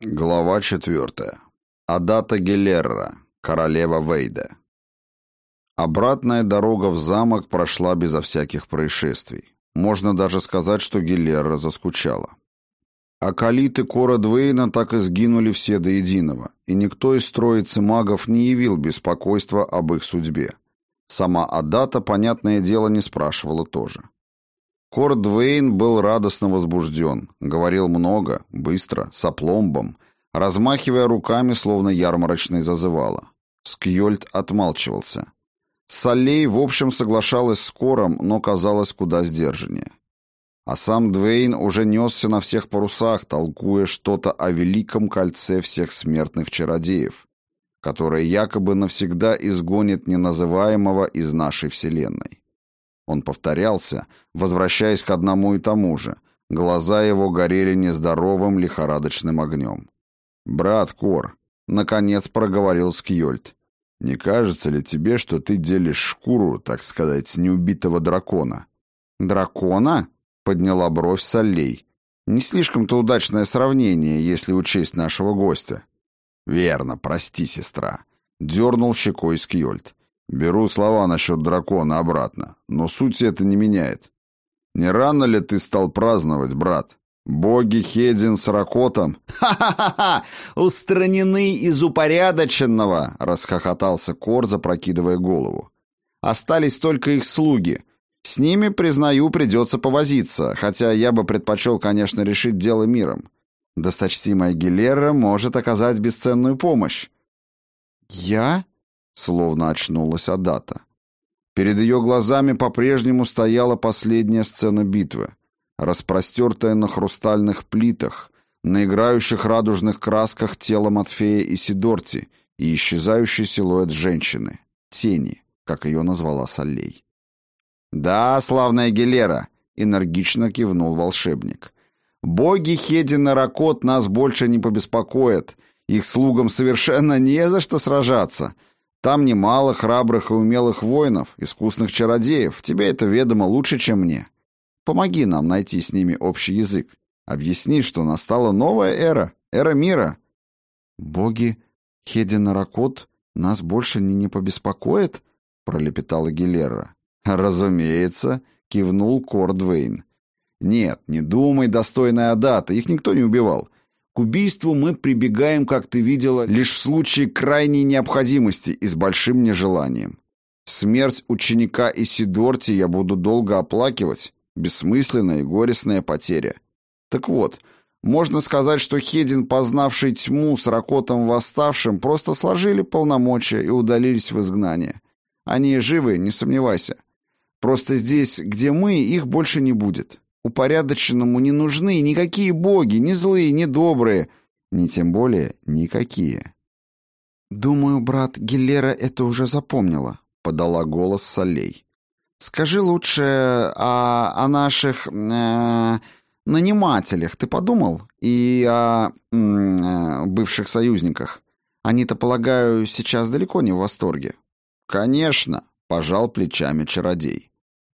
Глава четвертая. Адата Гелерра, королева Вейда. Обратная дорога в замок прошла безо всяких происшествий. Можно даже сказать, что Гелерра заскучала. Акалиты Кора Двейна так и сгинули все до единого, и никто из троицы магов не явил беспокойства об их судьбе. Сама Адата, понятное дело, не спрашивала тоже. Кор Двейн был радостно возбужден, говорил много, быстро, с опломбом, размахивая руками, словно ярмарочный зазывало. Скьольд отмалчивался. Салей, в общем, соглашалась с Кором, но казалось куда сдержаннее. А сам Двейн уже несся на всех парусах, толкуя что-то о великом кольце всех смертных чародеев, которое якобы навсегда изгонит неназываемого из нашей вселенной. Он повторялся, возвращаясь к одному и тому же. Глаза его горели нездоровым лихорадочным огнем. «Брат Кор», — наконец проговорил Скьольд, — «не кажется ли тебе, что ты делишь шкуру, так сказать, неубитого дракона?» «Дракона?» — подняла бровь Солей. «Не слишком-то удачное сравнение, если учесть нашего гостя». «Верно, прости, сестра», — дернул щекой Скьольд. Беру слова насчет дракона обратно, но суть это не меняет. Не рано ли ты стал праздновать, брат? Боги Хедин с Ракотом? Ха-ха-ха! Устранены из упорядоченного, расхохотался Кор, запрокидывая голову. Остались только их слуги. С ними, признаю, придется повозиться, хотя я бы предпочел, конечно, решить дело миром. Досточтимая Гилера может оказать бесценную помощь. Я? Словно очнулась Адата. Перед ее глазами по-прежнему стояла последняя сцена битвы, распростертая на хрустальных плитах, на играющих радужных красках тело Матфея и Сидорти и исчезающий силуэт женщины, тени, как ее назвала Саллей. «Да, славная Гелера!» — энергично кивнул волшебник. «Боги Хедин Ракот нас больше не побеспокоят. Их слугам совершенно не за что сражаться. Там немало храбрых и умелых воинов, искусных чародеев. Тебе это ведомо лучше, чем мне. Помоги нам найти с ними общий язык. Объясни, что настала новая эра, эра мира. Боги Хедина Ракот нас больше не, не побеспокоят? пролепетала Гилера. Разумеется, кивнул Кордвейн. Нет, не думай, достойная Адата, их никто не убивал. Убийству мы прибегаем, как ты видела, лишь в случае крайней необходимости и с большим нежеланием. Смерть ученика Исидорти я буду долго оплакивать, бессмысленная и горестная потеря. Так вот, можно сказать, что Хедин, познавший тьму с Ракотом восставшим, просто сложили полномочия и удалились в изгнание. Они живы, не сомневайся. Просто здесь, где мы, их больше не будет. Упорядоченному не нужны никакие боги, ни злые, ни добрые, ни тем более никакие. «Думаю, брат Гиллера это уже запомнила», — подала голос Солей. «Скажи лучше о, о наших э, нанимателях, ты подумал? И о э, бывших союзниках. Они-то, полагаю, сейчас далеко не в восторге». «Конечно», — пожал плечами чародей.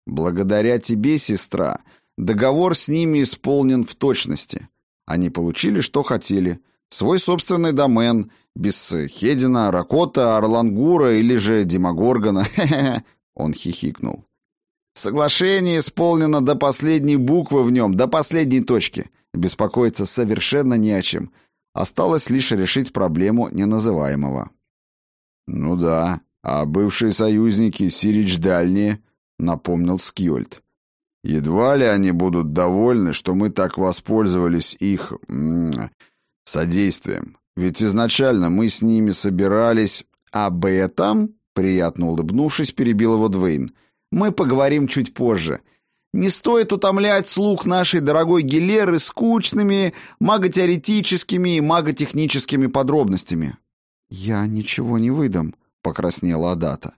«Благодаря тебе, сестра, Договор с ними исполнен в точности. Они получили, что хотели. Свой собственный домен, без Хедина, Ракота, Орлангура или же Демогоргона. Он хихикнул. Соглашение исполнено до последней буквы в нем, до последней точки. Беспокоиться совершенно не о чем. Осталось лишь решить проблему неназываемого. «Ну да, а бывшие союзники Сирич Дальние», — напомнил Скьольд. Едва ли они будут довольны, что мы так воспользовались их м -м, содействием. Ведь изначально мы с ними собирались... Об этом, приятно улыбнувшись, перебил его Двейн, мы поговорим чуть позже. Не стоит утомлять слух нашей дорогой Гилеры скучными маготеоретическими и маготехническими подробностями. «Я ничего не выдам», — покраснела Адата.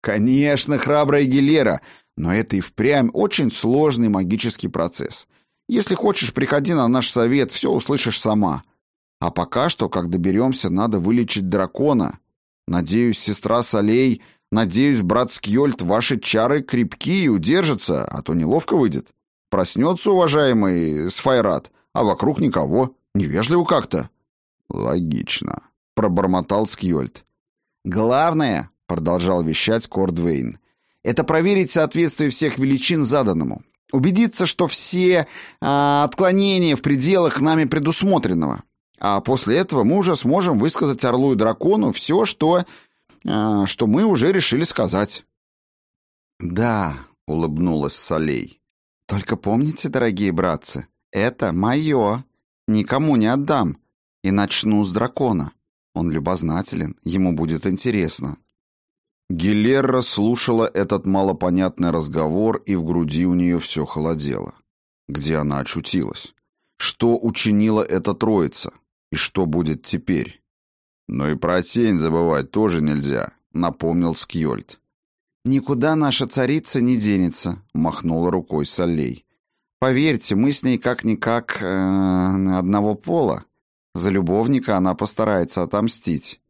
«Конечно, храбрая Гилера, но это и впрямь очень сложный магический процесс. Если хочешь, приходи на наш совет, все услышишь сама. А пока что, как доберемся, надо вылечить дракона. Надеюсь, сестра Солей, надеюсь, брат Скьольд, ваши чары крепкие и удержатся, а то неловко выйдет. Проснется уважаемый Сфайрат, а вокруг никого. Невежливо как-то. Логично, пробормотал Скьольд. Главное, продолжал вещать Кордвейн, это проверить соответствие всех величин заданному. Убедиться, что все а, отклонения в пределах нами предусмотренного. А после этого мы уже сможем высказать Орлу и Дракону все, что, а, что мы уже решили сказать. «Да», — улыбнулась Солей. «Только помните, дорогие братцы, это мое. Никому не отдам. И начну с дракона. Он любознателен, ему будет интересно». Гилерра слушала этот малопонятный разговор, и в груди у нее все холодело. Где она очутилась? Что учинила эта троица? И что будет теперь? Но и про тень забывать тоже нельзя, напомнил Скьольд. «Никуда наша царица не денется», — махнула рукой Солей. «Поверьте, мы с ней как-никак э, одного пола. За любовника она постарается отомстить».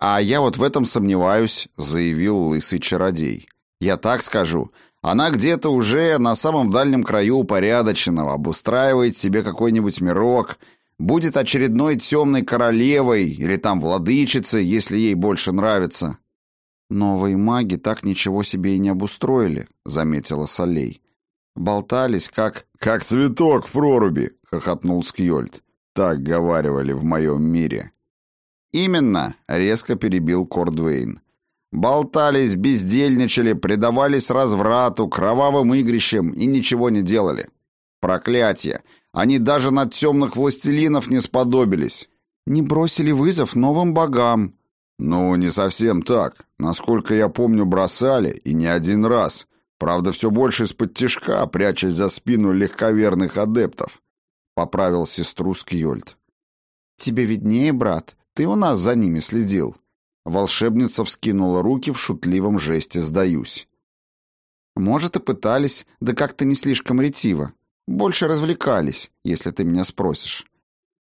«А я вот в этом сомневаюсь», — заявил лысый чародей. «Я так скажу. Она где-то уже на самом дальнем краю упорядоченного, обустраивает себе какой-нибудь мирок, будет очередной темной королевой или там владычицей, если ей больше нравится. «Новые маги так ничего себе и не обустроили», — заметила Солей. «Болтались, как...» «Как цветок в проруби», — хохотнул Скьольд. «Так говаривали в моем мире». «Именно», — резко перебил Кордвейн. «Болтались, бездельничали, предавались разврату, кровавым игрищам и ничего не делали. Проклятие! Они даже над темных властелинов не сподобились. Не бросили вызов новым богам, «Ну, не совсем так. Насколько я помню, бросали, и не один раз. Правда, все больше из-под тишка, прячась за спину легковерных адептов», — поправил сестру Скьольд. «Тебе виднее, брат. Ты у нас за ними следил». Волшебница вскинула руки в шутливом жесте «сдаюсь». «Может, и пытались, да как-то не слишком ретиво. Больше развлекались, если ты меня спросишь».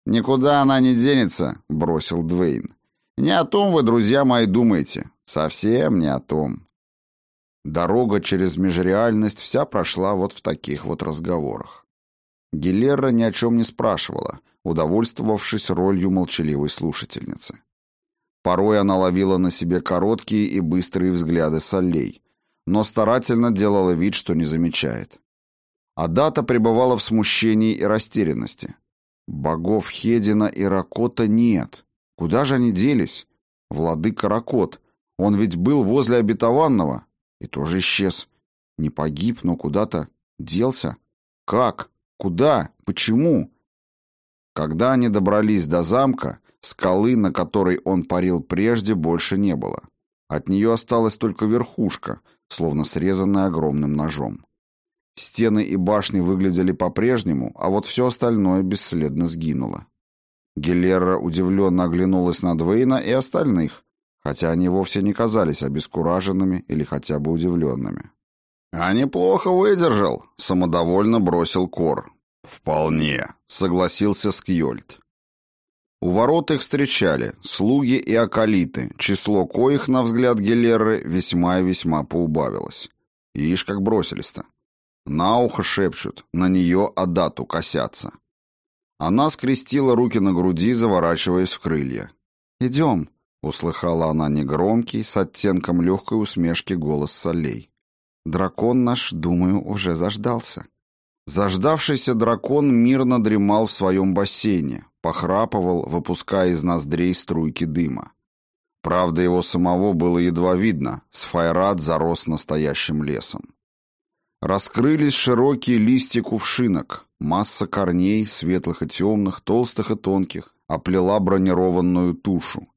«Никуда она не денется», — бросил Двейн. Не о том вы, друзья мои, думаете. Совсем не о том. Дорога через межреальность вся прошла вот в таких вот разговорах. Гилерра ни о чем не спрашивала, удовольствовавшись ролью молчаливой слушательницы. Порой она ловила на себе короткие и быстрые взгляды солей, но старательно делала вид, что не замечает. Адата пребывала в смущении и растерянности. Богов Хедина и Ракота нет. Куда же они делись? Владыка Ракот. Он ведь был возле обетованного и тоже исчез. Не погиб, но куда-то делся. Как? Куда? Почему? Когда они добрались до замка, скалы, на которой он парил прежде, больше не было. От нее осталась только верхушка, словно срезанная огромным ножом. Стены и башни выглядели по-прежнему, а вот все остальное бесследно сгинуло. Гелерра удивленно оглянулась на Двейна и остальных, хотя они вовсе не казались обескураженными или хотя бы удивленными. «А неплохо выдержал», — самодовольно бросил Кор. «Вполне», — согласился Скьольд. У ворот их встречали слуги и акалиты, число коих, на взгляд Гелерры, весьма и весьма поубавилось. Ишь, как бросились-то. На ухо шепчут, на нее Адату косятся. Она скрестила руки на груди, заворачиваясь в крылья. «Идем», — услыхала она негромкий, с оттенком легкой усмешки голос солей. «Дракон наш, думаю, уже заждался». Заждавшийся дракон мирно дремал в своем бассейне, похрапывал, выпуская из ноздрей струйки дыма. Правда, его самого было едва видно, сфайрат зарос настоящим лесом. Раскрылись широкие листья кувшинок, масса корней, светлых и темных, толстых и тонких, оплела бронированную тушу.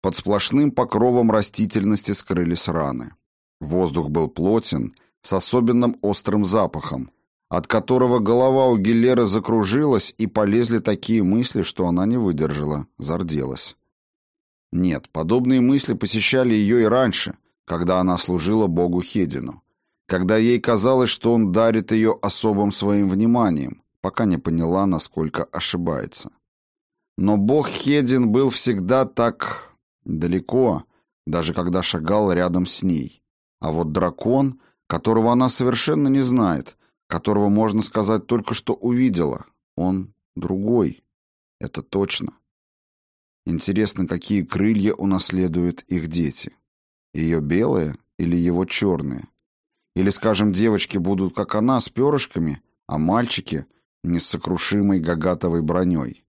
Под сплошным покровом растительности скрылись раны. Воздух был плотен, с особенным острым запахом, от которого голова у Гиллеры закружилась, и полезли такие мысли, что она не выдержала, зарделась. Нет, подобные мысли посещали ее и раньше, когда она служила богу Хедину когда ей казалось, что он дарит ее особым своим вниманием, пока не поняла, насколько ошибается. Но бог Хедин был всегда так далеко, даже когда шагал рядом с ней. А вот дракон, которого она совершенно не знает, которого, можно сказать, только что увидела, он другой. Это точно. Интересно, какие крылья унаследуют их дети. Ее белые или его черные? Или, скажем, девочки будут, как она, с перышками, а мальчики — не с сокрушимой гагатовой броней.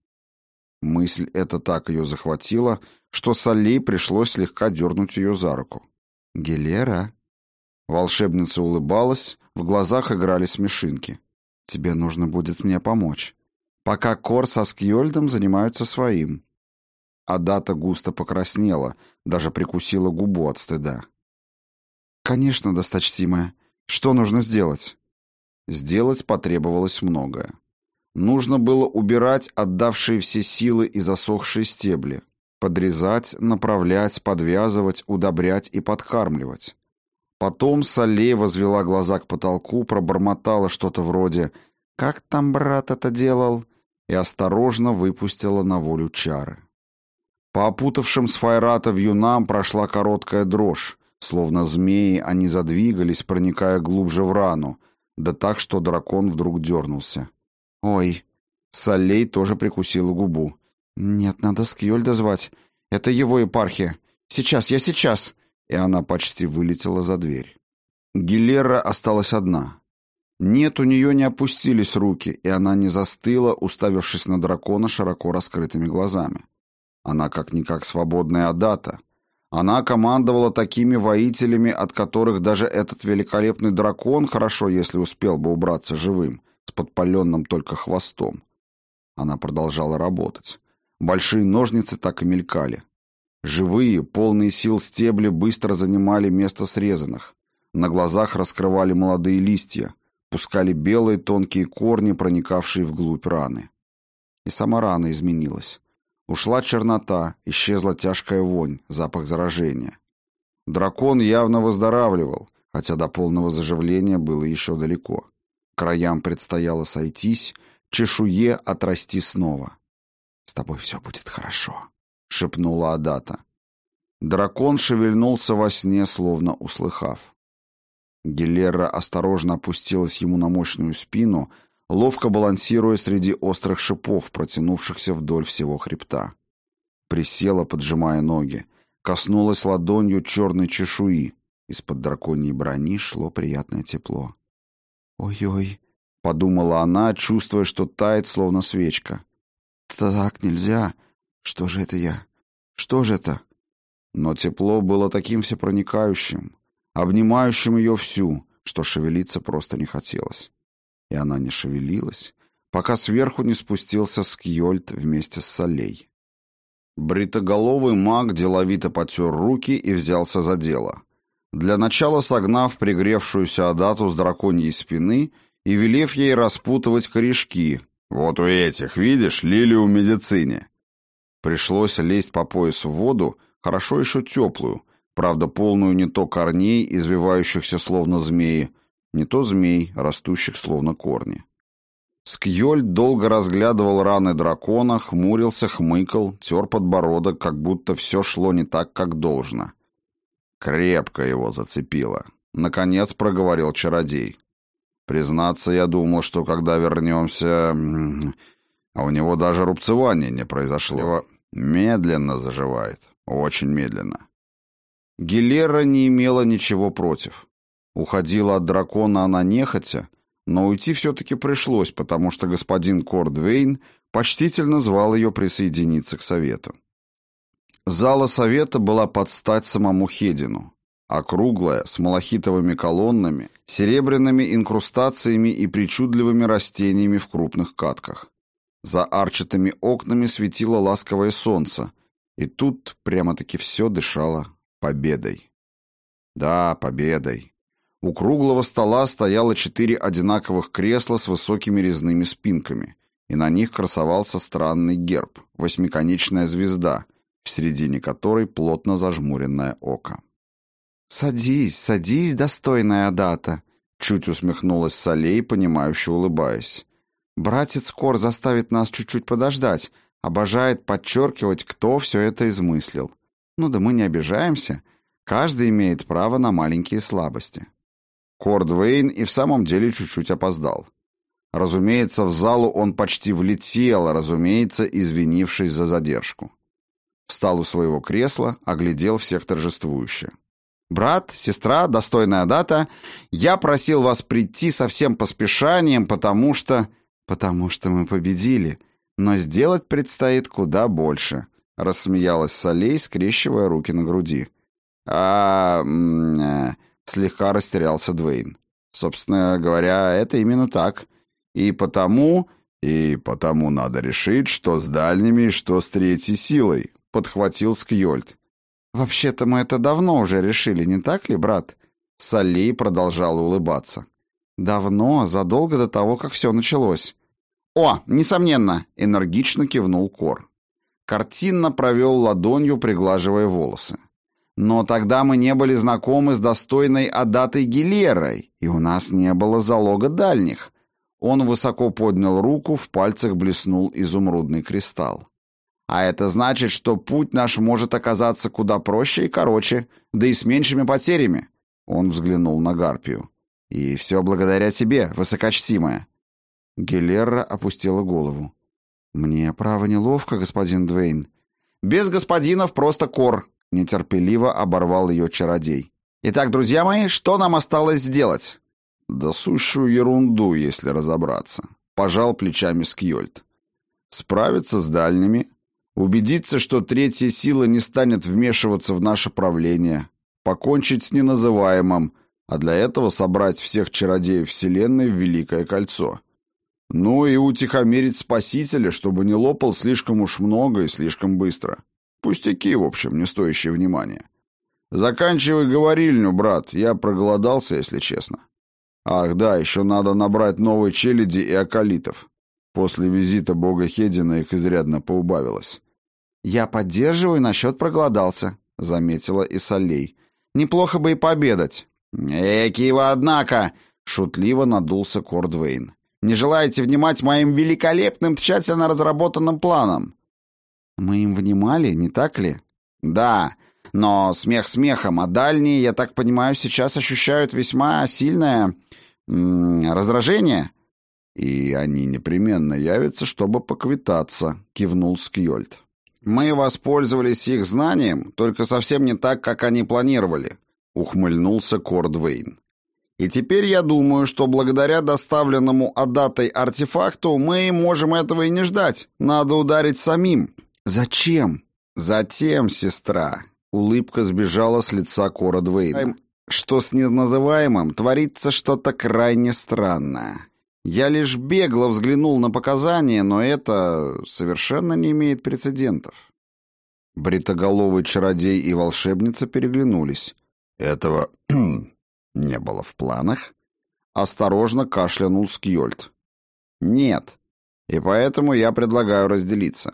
Мысль эта так ее захватила, что Салли пришлось слегка дернуть ее за руку. «Гелера?» Волшебница улыбалась, в глазах играли смешинки. «Тебе нужно будет мне помочь. Пока Кор со Скьольдом занимаются своим». Адата густо покраснела, даже прикусила губу от стыда. «Конечно, досточтимая. Что нужно сделать?» Сделать потребовалось многое. Нужно было убирать отдавшие все силы и засохшие стебли, подрезать, направлять, подвязывать, удобрять и подкармливать. Потом Салей возвела глаза к потолку, пробормотала что-то вроде «Как там брат это делал?» и осторожно выпустила на волю чары. По опутавшим Сфайрата вьюнам прошла короткая дрожь, словно змеи они задвигались, проникая глубже в рану, да так, что дракон вдруг дернулся. «Ой». Салей тоже прикусила губу. «Нет, надо Скьольда звать. Это его епархия. Сейчас, я сейчас!» И она почти вылетела за дверь. Гилера осталась одна. Нет, у нее не опустились руки, и она не застыла, уставившись на дракона широко раскрытыми глазами. Она как-никак свободная Адата. Она командовала такими воителями, от которых даже этот великолепный дракон, хорошо, если успел бы убраться живым, с подпаленным только хвостом. Она продолжала работать. Большие ножницы так и мелькали. Живые, полные сил стебли быстро занимали место срезанных. На глазах раскрывали молодые листья, пускали белые тонкие корни, проникавшие вглубь раны. И сама рана изменилась. Ушла чернота, исчезла тяжкая вонь, запах заражения. Дракон явно выздоравливал, хотя до полного заживления было еще далеко. Краям предстояло сойтись, чешуе отрасти снова. «С тобой все будет хорошо», — шепнула Адата. Дракон шевельнулся во сне, словно услыхав. Гелера осторожно опустилась ему на мощную спину, ловко балансируя среди острых шипов, протянувшихся вдоль всего хребта. Присела, поджимая ноги, коснулась ладонью черной чешуи. Из-под драконьей брони шло приятное тепло. «Ой-ой», — подумала она, чувствуя, что тает, словно свечка. «Так нельзя. Что же это я? Что же это?» Но тепло было таким всепроникающим, обнимающим ее всю, что шевелиться просто не хотелось. И она не шевелилась, пока сверху не спустился Скьольд вместе с Солей. Бритоголовый маг деловито потер руки и взялся за дело — для начала согнав пригревшуюся Адату с драконьей спины и велев ей распутывать корешки. «Вот у этих, видишь, лилию в медицине». Пришлось лезть по пояс в воду, хорошо еще теплую, правда полную не то корней, извивающихся словно змеи, не то змей, растущих словно корни. Скьольд долго разглядывал раны дракона, хмурился, хмыкал, тер подбородок, как будто все шло не так, как должно. Крепко его зацепило. Наконец проговорил чародей. Признаться, я думал, что когда вернемся... А у него даже рубцевания не произошло. Медленно заживает. Очень медленно. Гилера не имела ничего против. Уходила от дракона она нехотя, но уйти все-таки пришлось, потому что господин Кордвейн почтительно звал ее присоединиться к совету. Зала совета была под стать самому Хедину. Округлая, с малахитовыми колоннами, серебряными инкрустациями и причудливыми растениями в крупных катках. За арчатыми окнами светило ласковое солнце, и тут прямо-таки все дышало победой. Да, победой. У круглого стола стояло четыре одинаковых кресла с высокими резными спинками, и на них красовался странный герб — восьмиконечная звезда, в середине которой плотно зажмуренное око. «Садись, садись, достойная Адата!» Чуть усмехнулась Солей, понимающе улыбаясь. «Братец Кор заставит нас чуть-чуть подождать, обожает подчеркивать, кто все это измыслил. Ну да мы не обижаемся, каждый имеет право на маленькие слабости». Кордвейн и в самом деле чуть-чуть опоздал. Разумеется, в залу он почти влетел, разумеется, извинившись за задержку. Встал у своего кресла, оглядел всех торжествующе. «Брат, сестра, достойная дата, я просил вас прийти со всем поспешанием, потому что...» «Потому что мы победили, но сделать предстоит куда больше», — рассмеялась Солей, скрещивая руки на груди. «А...» э, слегка растерялся Двейн. «Собственно говоря, это именно так. И потому...» «И потому надо решить, что с дальними, что с третьей силой», — подхватил Скьольд. «Вообще-то мы это давно уже решили, не так ли, брат?» Салли продолжал улыбаться. «Давно, задолго до того, как все началось». «О, несомненно!» — энергично кивнул Кор. Картинно провел ладонью, приглаживая волосы. «Но тогда мы не были знакомы с достойной Адатой Гилерой, и у нас не было залога дальних. Он высоко поднял руку, в пальцах блеснул изумрудный кристалл. А это значит, что путь наш может оказаться куда проще и короче, да и с меньшими потерями. Он взглянул на Гарпию. И все благодаря тебе, высокочтимая. Гелерра опустила голову. Мне право неловко, господин Двейн. Без господинов просто кор, нетерпеливо оборвал ее чародей. Итак, друзья мои, что нам осталось сделать? Да сущую ерунду, если разобраться. Пожал плечами Скьольд. Справиться с дальними, убедиться, что третья сила не станет вмешиваться в наше правление, покончить с неназываемым, а для этого собрать всех чародеев Вселенной в Великое Кольцо. Ну и утихомирить Спасителя, чтобы не лопал слишком уж много и слишком быстро. Пустяки, в общем, не стоящие внимания. Заканчивай говорильню, брат, я проголодался, если честно. Ах да, еще надо набрать новой челяди и околитов. После визита бога Хедина их изрядно поубавилось. «Я поддерживаю насчет проголодался», — заметила и Солей. «Неплохо бы и пообедать». «Эки его, однако!» — шутливо надулся Кордвейн. «Не желаете внимать моим великолепным, тщательно разработанным планам?» «Мы им внимали, не так ли?» «Да, но смех смехом, а дальние, я так понимаю, сейчас ощущают весьма сильное раздражение. И они непременно явятся, чтобы поквитаться, кивнул Скьольд. Мы воспользовались их знанием, только совсем не так, как они планировали, ухмыльнулся Кордвейн. И теперь я думаю, что благодаря доставленному Адатой артефакту мы можем этого и не ждать. Надо ударить самим. Зачем? Затем, сестра, Улыбка сбежала с лица Кора Двейна. Что с неназываемым творится что-то крайне странное. Я лишь бегло взглянул на показания, но это совершенно не имеет прецедентов. Бритоголовый чародей и волшебница переглянулись. Этого не было в планах. Осторожно кашлянул Скьольд. Нет. И поэтому я предлагаю разделиться.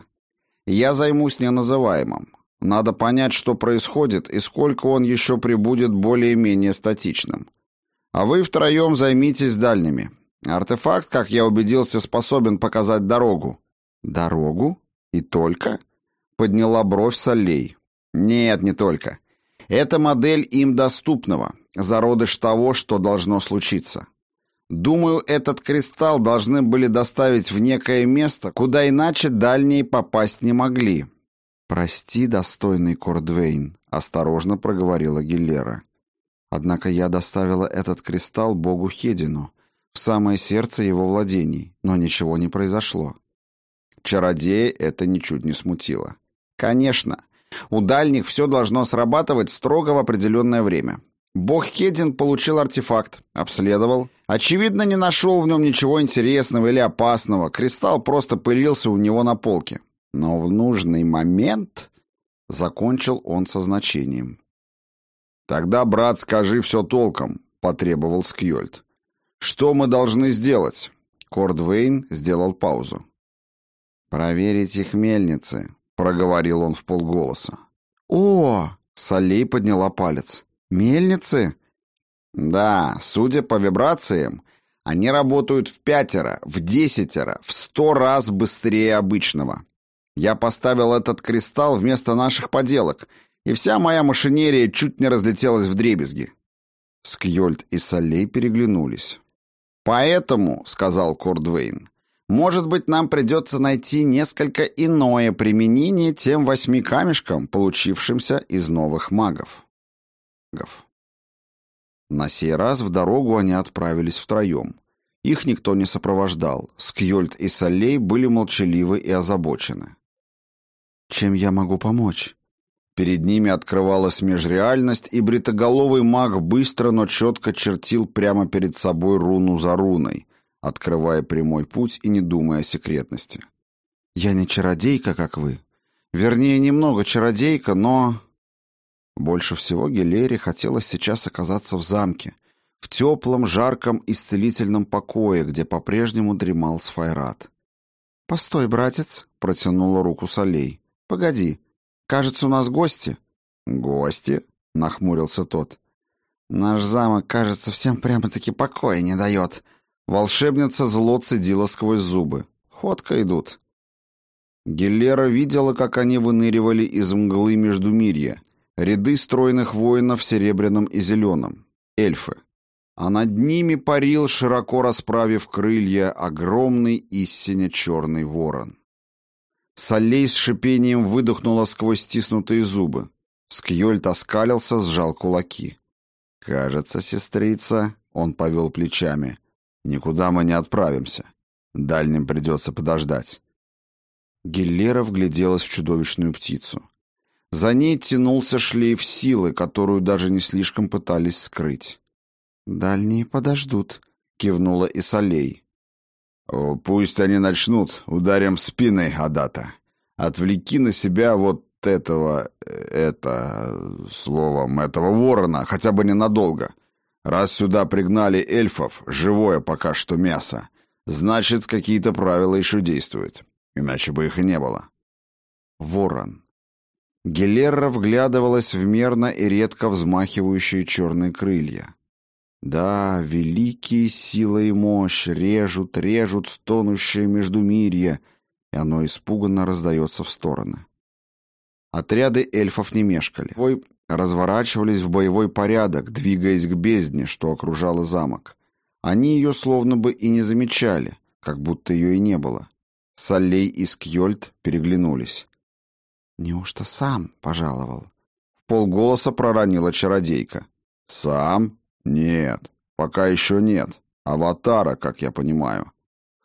Я займусь неназываемым. Надо понять, что происходит и сколько он еще прибудет более-менее статичным. А вы втроем займитесь дальними. Артефакт, как я убедился, способен показать дорогу. Дорогу? И только? Подняла бровь Солей. Нет, не только. Это модель им доступного, зародыш того, что должно случиться. Думаю, этот кристалл должны были доставить в некое место, куда иначе дальние попасть не могли. «Прости, достойный Кордвейн», — осторожно проговорила Гиллера. «Однако я доставила этот кристалл богу Хедину, в самое сердце его владений, но ничего не произошло». Чародея это ничуть не смутило. «Конечно. У дальних все должно срабатывать строго в определенное время. Бог Хедин получил артефакт, обследовал. Очевидно, не нашел в нем ничего интересного или опасного. Кристалл просто пылился у него на полке. Но в нужный момент закончил он со значением. «Тогда, брат, скажи все толком», — потребовал Скьольд. «Что мы должны сделать?» Кордвейн сделал паузу. «Проверить их мельницы», — проговорил он в полголоса. «О!» — Солей подняла палец. «Мельницы?» «Да, судя по вибрациям, они работают в пятеро, в десятеро, в сто раз быстрее обычного. Я поставил этот кристалл вместо наших поделок, и вся моя машинерия чуть не разлетелась в дребезги. Скьольд и Солей переглянулись. «Поэтому, — сказал Кордвейн, — Может быть, нам придется найти несколько иное применение тем восьми камешкам, получившимся из новых магов. На сей раз в дорогу они отправились втроем. Их никто не сопровождал. Скьольд и Солей были молчаливы и озабочены. «Чем я могу помочь?» Перед ними открывалась межреальность, и бритоголовый маг быстро, но четко чертил прямо перед собой руну за руной, открывая прямой путь и не думая о секретности. «Я не чародейка, как вы. Вернее, немного чародейка, но...» Больше всего Гелере хотелось сейчас оказаться в замке, в теплом, жарком, исцелительном покое, где по-прежнему дремал Сфайрат. «Постой, братец», — протянула руку Солей. «Погоди, кажется, у нас гости». «Гости?» — нахмурился тот. «Наш замок, кажется, всем прямо-таки покоя не дает». Волшебница зло цедила сквозь зубы. «Ходка идут». Геллера видела, как они выныривали из мглы между мирья, ряды стройных воинов в серебряном и зеленом, эльфы а над ними парил, широко расправив крылья, огромный истинно черный ворон. Солей с шипением выдохнула сквозь стиснутые зубы. Скьольд оскалился, сжал кулаки. «Кажется, сестрица...» — он повел плечами. «Никуда мы не отправимся. Дальним придется подождать». Гиллера вгляделась в чудовищную птицу. За ней тянулся шлейф силы, которую даже не слишком пытались скрыть. «Дальние подождут», — кивнула и Солей. «Пусть они начнут, ударим в спины, Адата. Отвлеки на себя вот этого... это... словом, этого ворона, хотя бы ненадолго. Раз сюда пригнали эльфов, живое пока что мясо, значит, какие-то правила еще действуют. Иначе бы их и не было». Ворон. Гелерра вглядывалась в мерно и редко взмахивающие черные крылья. Да, великие сила и мощь режут, режут стонущее междумирье, и оно испуганно раздается в стороны. Отряды эльфов не мешкали. Разворачивались в боевой порядок, двигаясь к бездне, что окружало замок. Они ее словно бы и не замечали, как будто ее и не было. Саллей и Скьольд переглянулись. «Неужто сам пожаловал?» В полголоса проронила чародейка. «Сам?» Нет, пока еще нет. Аватара, как я понимаю.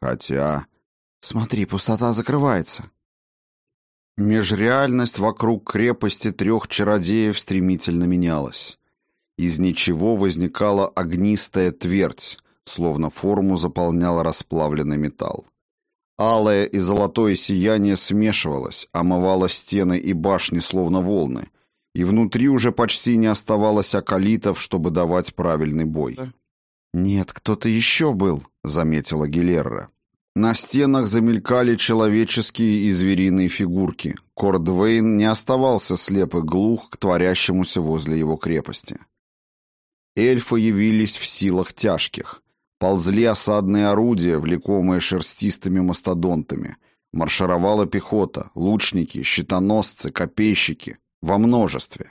Хотя... Смотри, пустота закрывается. Межреальность вокруг крепости трех чародеев стремительно менялась. Из ничего возникала огнистая твердь, словно форму заполнял расплавленный металл. Алое и золотое сияние смешивалось, омывало стены и башни, словно волны, и внутри уже почти не оставалось акалитов, чтобы давать правильный бой. «Нет, кто-то еще был», — заметила Гилерра. На стенах замелькали человеческие и звериные фигурки. Кордвейн не оставался слеп и глух к творящемуся возле его крепости. Эльфы явились в силах тяжких. Ползли осадные орудия, влекомые шерстистыми мастодонтами. Маршировала пехота, лучники, щитоносцы, копейщики, во множестве.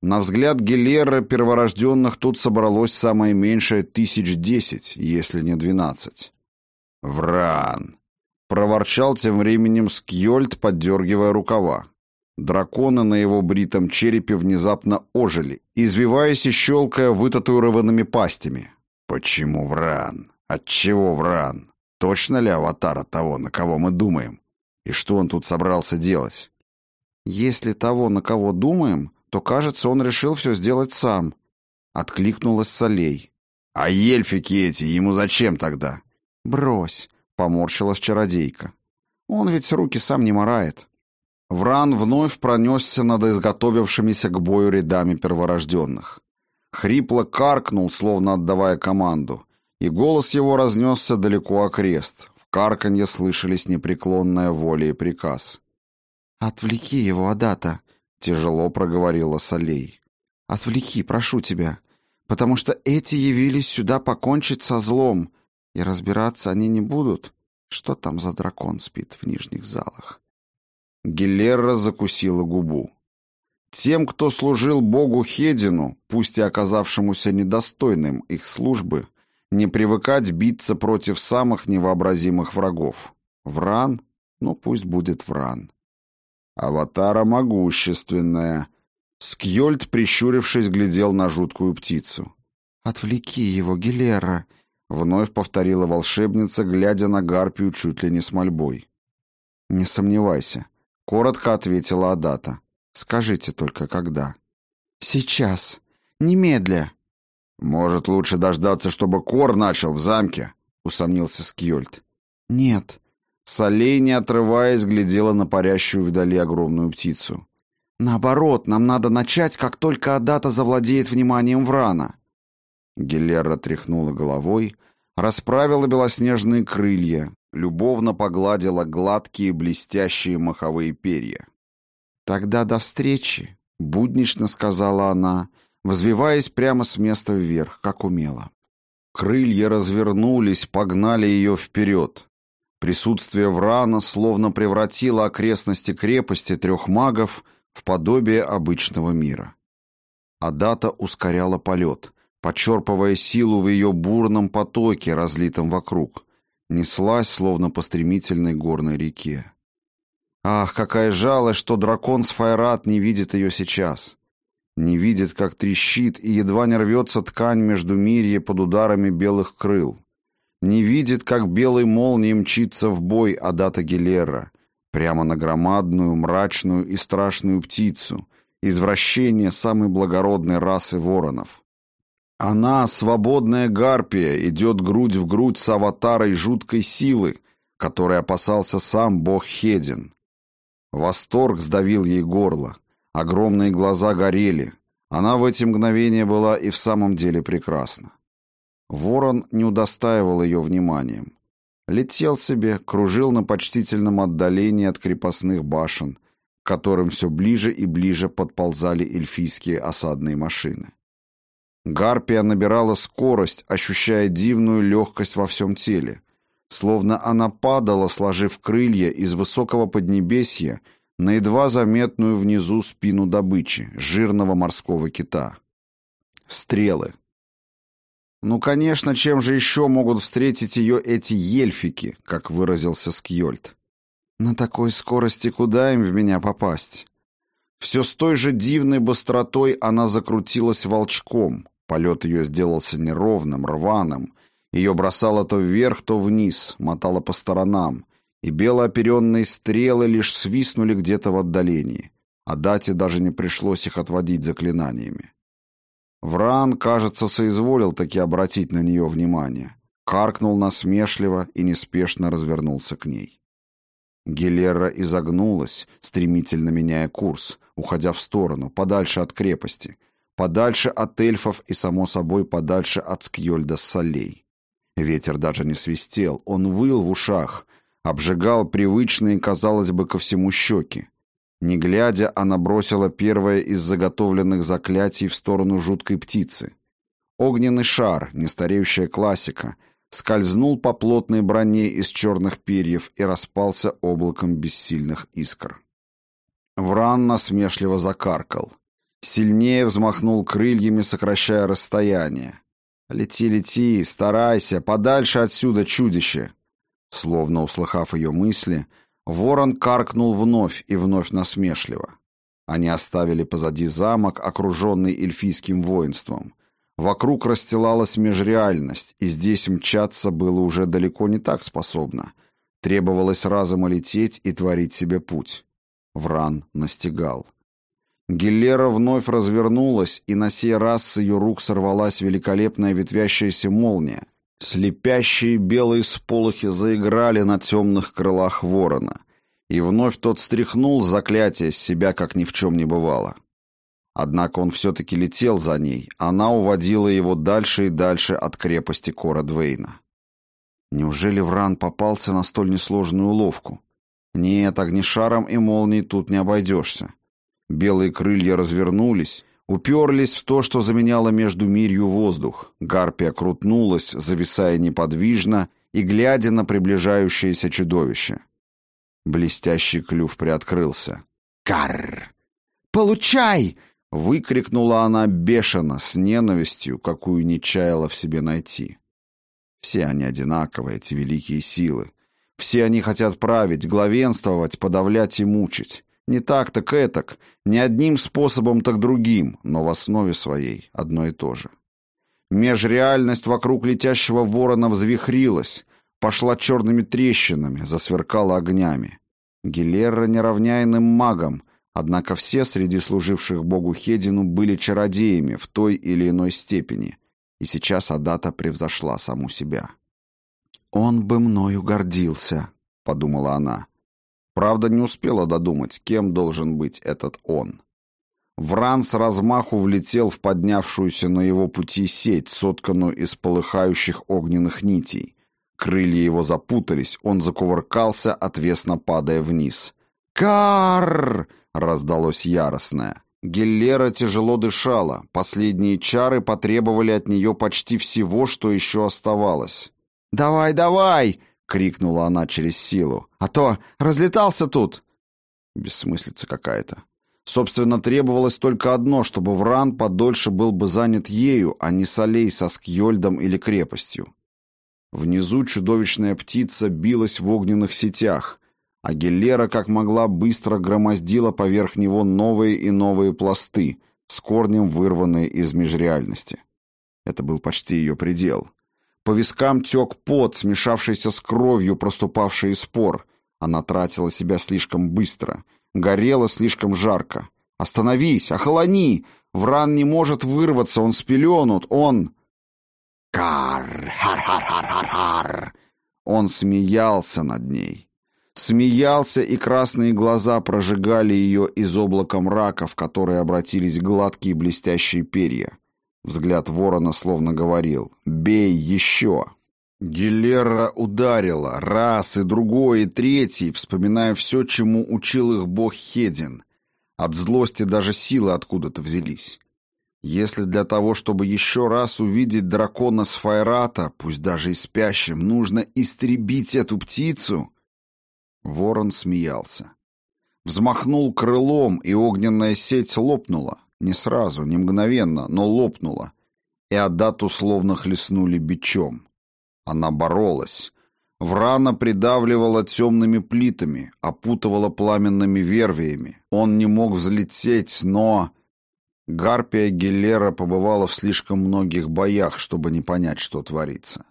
На взгляд Гелера перворожденных тут собралось самое меньшее тысяч десять, если не двенадцать. «Вран!» — проворчал тем временем Скьольд, поддергивая рукава. Драконы на его бритом черепе внезапно ожили, извиваясь и щелкая вытатуированными пастями. «Почему Вран? Отчего Вран? Точно ли аватар от того, на кого мы думаем? И что он тут собрался делать?» «Если того, на кого думаем, то, кажется, он решил все сделать сам», — откликнулась Солей. «А эльфики эти ему зачем тогда?» «Брось», — поморщилась чародейка. «Он ведь руки сам не морает». Вран вновь пронесся над изготовившимися к бою рядами перворожденных. Хрипло каркнул, словно отдавая команду, и голос его разнесся далеко окрест. В карканье слышались непреклонная воля и приказ. «Отвлеки его, Адата», — тяжело проговорила Солей. «Отвлеки, прошу тебя, потому что эти явились сюда покончить со злом, и разбираться они не будут. Что там за дракон спит в нижних залах?» Гилерра закусила губу. Тем, кто служил богу Хедину, пусть и оказавшемуся недостойным их службы, не привыкать биться против самых невообразимых врагов. Вран? Ну, пусть будет Вран. Аватара могущественная. Скьольд, прищурившись, глядел на жуткую птицу. «Отвлеки его, Гилера!» — вновь повторила волшебница, глядя на Гарпию чуть ли не с мольбой. «Не сомневайся», — коротко ответила Адата. «Скажите только, когда». «Сейчас. Немедля». «Может, лучше дождаться, чтобы Кор начал в замке?» — усомнился Скьольд. «Нет». Солей, не отрываясь, глядела на парящую вдали огромную птицу. «Наоборот, нам надо начать, как только Адата завладеет вниманием Врана». Гелера тряхнула головой, расправила белоснежные крылья, любовно погладила гладкие блестящие маховые перья. «Тогда до встречи», — буднично сказала она, возвиваясь прямо с места вверх, как умела. Крылья развернулись, погнали ее вперед. Присутствие Врана словно превратило окрестности крепости трех магов в подобие обычного мира. Адата ускоряла полет, почерпывая силу в ее бурном потоке, разлитом вокруг, неслась, словно по стремительной горной реке. Ах, какая жалость, что дракон Сфайрат не видит ее сейчас. Не видит, как трещит и едва не рвется ткань между мирье под ударами белых крыл. Не видит, как белой молнией мчится в бой Адата Гелера, прямо на громадную, мрачную и страшную птицу, извращение самой благородной расы воронов. Она, свободная гарпия, идет грудь в грудь с аватарой жуткой силы, которой опасался сам бог Хедин. Восторг сдавил ей горло, огромные глаза горели. Она в эти мгновения была и в самом деле прекрасна. Ворон не удостаивал ее вниманием. Летел себе, кружил на почтительном отдалении от крепостных башен, к которым все ближе и ближе подползали эльфийские осадные машины. Гарпия набирала скорость, ощущая дивную легкость во всем теле, словно она падала, сложив крылья из высокого поднебесья на едва заметную внизу спину добычи, жирного морского кита. Стрелы. Ну, конечно, чем же еще могут встретить ее эти ельфики, как выразился Скьольд? На такой скорости куда им в меня попасть? Все с той же дивной быстротой она закрутилась волчком, Полет ее сделался неровным, рваным. Ее бросало то вверх, то вниз, мотало по сторонам, и белооперенные стрелы лишь свистнули где-то в отдалении. А Дате даже не пришлось их отводить заклинаниями. Вран, кажется, соизволил таки обратить на нее внимание. Каркнул насмешливо и неспешно развернулся к ней. Гелера изогнулась, стремительно меняя курс, уходя в сторону, подальше от крепости, подальше от эльфов и, само собой, подальше от Скьольда солей. Ветер даже не свистел, он выл в ушах, обжигал привычные, казалось бы, ко всему щеки. Не глядя, она бросила первое из заготовленных заклятий в сторону жуткой птицы. Огненный шар, нестареющая классика, скользнул по плотной броне из черных перьев и распался облаком бессильных искр. Вран насмешливо закаркал — Сильнее взмахнул крыльями, сокращая расстояние. «Лети, лети, старайся, подальше отсюда, чудище!» Словно услыхав ее мысли, ворон каркнул вновь и вновь насмешливо. Они оставили позади замок, окруженный эльфийским воинством. Вокруг расстилалась межреальность, и здесь мчаться было уже далеко не так способно. Требовалось разом лететь и творить себе путь. Вран настигал. Гиллера вновь развернулась, и на сей раз с ее рук сорвалась великолепная ветвящаяся молния. Слепящие белые сполохи заиграли на темных крылах ворона, и вновь тот стряхнул заклятие с себя, как ни в чем не бывало. Однако он все-таки летел за ней, она уводила его дальше и дальше от крепости Кора Двейна. Неужели Вран попался на столь несложную уловку? Нет, огнешаром и молнией тут не обойдешься. Белые крылья развернулись, уперлись в то, что заменяло между мирью воздух. Гарпия крутнулась, зависая неподвижно и глядя на приближающееся чудовище. Блестящий клюв приоткрылся. «Карр! Получай!» — выкрикнула она бешено, с ненавистью, какую не чаяла в себе найти. Все они одинаковые, эти великие силы. Все они хотят править, главенствовать, подавлять и мучить. Не так, так этак, не одним способом, так другим, но в основе своей одно и то же. Межреальность вокруг летящего ворона взвихрилась, пошла черными трещинами, засверкала огнями. Гилерра неравняйным магом, однако все среди служивших богу Хедину были чародеями в той или иной степени, и сейчас Адата превзошла саму себя. «Он бы мною гордился», — подумала она. Правда, не успела додумать, кем должен быть этот он. Вран с размаху влетел в поднявшуюся на его пути сеть, сотканную из полыхающих огненных нитей. Крылья его запутались, он закувыркался, отвесно падая вниз. «Карр!» — раздалось яростное. Геллера тяжело дышала, последние чары потребовали от нее почти всего, что еще оставалось. «Давай, давай!» — крикнула она через силу. «А то разлетался тут!» Бессмыслица какая-то. Собственно, требовалось только одно, чтобы Вран подольше был бы занят ею, а не Солей со Скьольдом или крепостью. Внизу чудовищная птица билась в огненных сетях, а Геллера, как могла, быстро громоздила поверх него новые и новые пласты, с корнем вырванные из межреальности. Это был почти ее предел. По вискам тек пот, смешавшийся с кровью, проступавший из пор. Она тратила себя слишком быстро, горела слишком жарко. «Остановись! Охолони! Вран не может вырваться, он спеленут, он...» «Кар! Хар-хар-хар-хар-хар!» Он смеялся над ней. Смеялся, и красные глаза прожигали ее из облака мрака, в которые обратились гладкие блестящие перья. Взгляд ворона словно говорил «Бей еще!». Гилера ударила раз и другой и третий, вспоминая все, чему учил их бог Хедин. От злости даже силы откуда-то взялись. Если для того, чтобы еще раз увидеть дракона с Файрата, пусть даже и спящим, нужно истребить эту птицу... Ворон смеялся. Взмахнул крылом, и огненная сеть лопнула. Не сразу, не мгновенно, но лопнула. И Адату словно хлестнули бичом. Она боролась. Врана придавливала темными плитами, опутывала пламенными вервиями. Он не мог взлететь, но... Гарпия Геллера побывала в слишком многих боях, чтобы не понять, что творится.